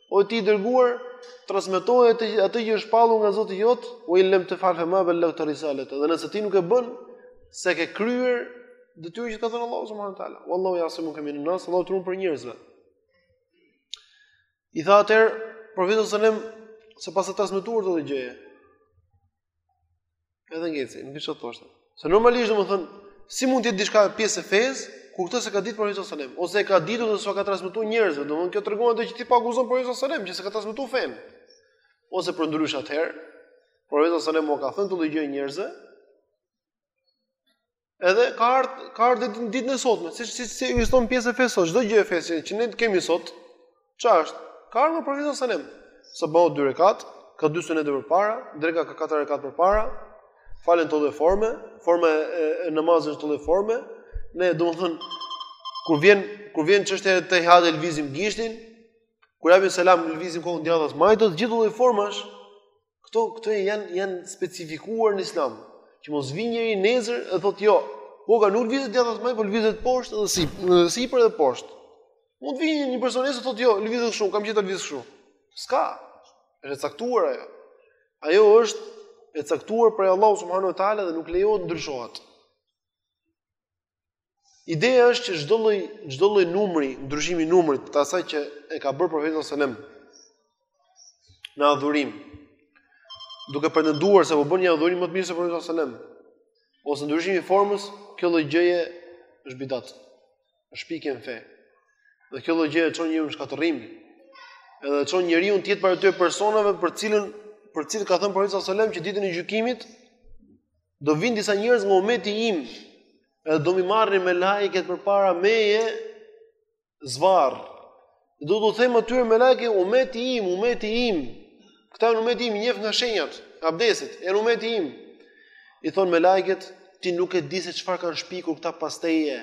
O ti i dërguar, transmetoje atë që është shpallur nga Zoti jot, we in lem tef'al fema bel-lagte risaleteh. Dhe nëse ti nuk e bën, s'e ke kryer detyrën që të ka dhënë Allahu subhanahu wa taala. Wallahu ja'simuke minen-nas, Allahu të ruan prej njerëzve. I tha atëherë profeti sallallahu alajhi wasallam s'e paska transmetuar këtë lloj gjëje, Edhe ngeci, nuk dinte çfarë të thoshte. Se normalisht domethën, si mund të jetë diçka pjesë e fesë, kur këtë s'e ka ditë profeti sallallahu alajhi wasallam, ose e ka ditur dhe s'ua ka transmetuar njerëzve, domethën kjo tregon atë që ti po akuzon profetin sallallahu alajhi wasallam, që s'e ka transmetuar fenë. Ose përndryshe atëherë, profeti sallallahu alajhi wasallam ua ka thënë këtë lloj gjë njerëzve. Edhe ka ardh ka ardh në ditën e sotme, siç si si i thonë pjesë e fesë sot, çdo gjë e fesë që ne kemi sot, çfarë është? Ka ardhur nga profeti sallallahu alajhi wasallam. Sabahu dy rekat, ka dy sunete përpara, dreka ka katër rekat përpara, falen në këtë lloj forme, forma e, e namazit është në këtë lloj forme, ne domethën kur vjen kur vjen çështja ettehijatu e lëvizim gishtin, kur japim selam lëvizim kokën djathtas majtas, gjithë këto lloj formash Këto këto janë janë specifikuar në Islam, që mos vijë njeri nesër dhe thotë jo, Koka nuk lëvizet djathtas majtas, por lëvizet poshtë dhe sipër, sipër dhe poshtë. Mund të vijë një person nesër thotë jo, lëvizet kështu, unë kam qejf ta lëviz kështu. S'ka. Është e caktuar ajo. Ajo është e caktuar prej Allahu subhanahu wa taala dhe nuk lejohet të ndryshohet. Ideja është që çdo lloj çdo lloj numri, ndryshimi i numrit të asaj që e ka bërë profeti sallallahu alajhi wasallam në adhurim. Duke pretenduar se po bën një adhurim më të mirë se profeti sallallahu alajhi wasallam ose ndryshimi i formës, kjo lloj gjëje është bidat. Është shpikje në fe. Dhe kjo lloj gjëje çon njeriun në shkatërrim. Edhe çon njeriun të jetë prej atyre personave për të cilët për të cilët ka thënë profeti sallallahu alajhi wasallam që ditën e gjykimit do vinë disa njerëz nga ummeti im, edhe do m'i marrin melajket përpara meje zvarr. Do t'u them atyre melajke ummeti im, ummeti im. Këta janë ummeti im, i njof nga shenjat e abdesit, janë ummeti im. I thonë melajket, ti nuk e di se çfarë kanë shpikur këta pas teje.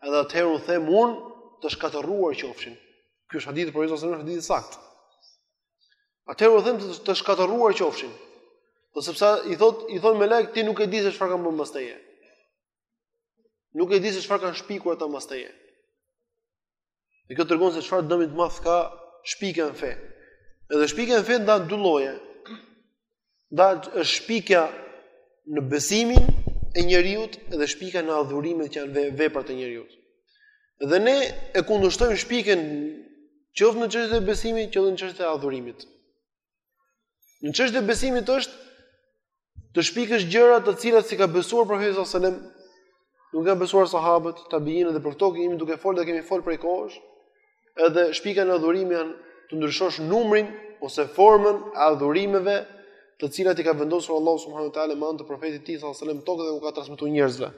Edhe atëherë u them unë të shkatërruar qofshin. Ky është hadith për të cilin, është hadith i saktë. Atëherë u them të, të shkatërruar qofshin. Po sepse i thot i thonë melajket ti nuk e di se çfarë kanë bën mbas teje. Nuk e di se çfarë kanë shpikur ata mbas teje. Dhe kjo tregon se çfarë dëmi të madh ka shpikja në fe. Edhe shpikja në fe ndahet në dy lloje. Dal është shpikja në besimin e njeriut dhe shpikja në adhurimet që janë veprat e njeriut. Dhe ne e kundërshtojmë shpikjen qoftë në çështje të besimit, qoftë në çështje të adhurimit. Në çështje të besimit është të shpikësh gjëra të cilat s'i ka besuar profeti sallallahu alajhi wasallam Nuk i kanë besuar sahabët, tabiinët dhe për këto që jemi duke fol dhe kemi fol prej kohësh. Edhe shpikja në adhurim janë të ndryshosh numrin ose formën e adhurimeve të cilat i ka vendosur Allahu subhanahu wa taala me anë të profetit tij sallallahu alajhi wasallam në tokë dhe ua ka transmetuar njerëzve.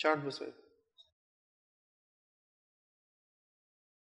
Çfarë bësoj?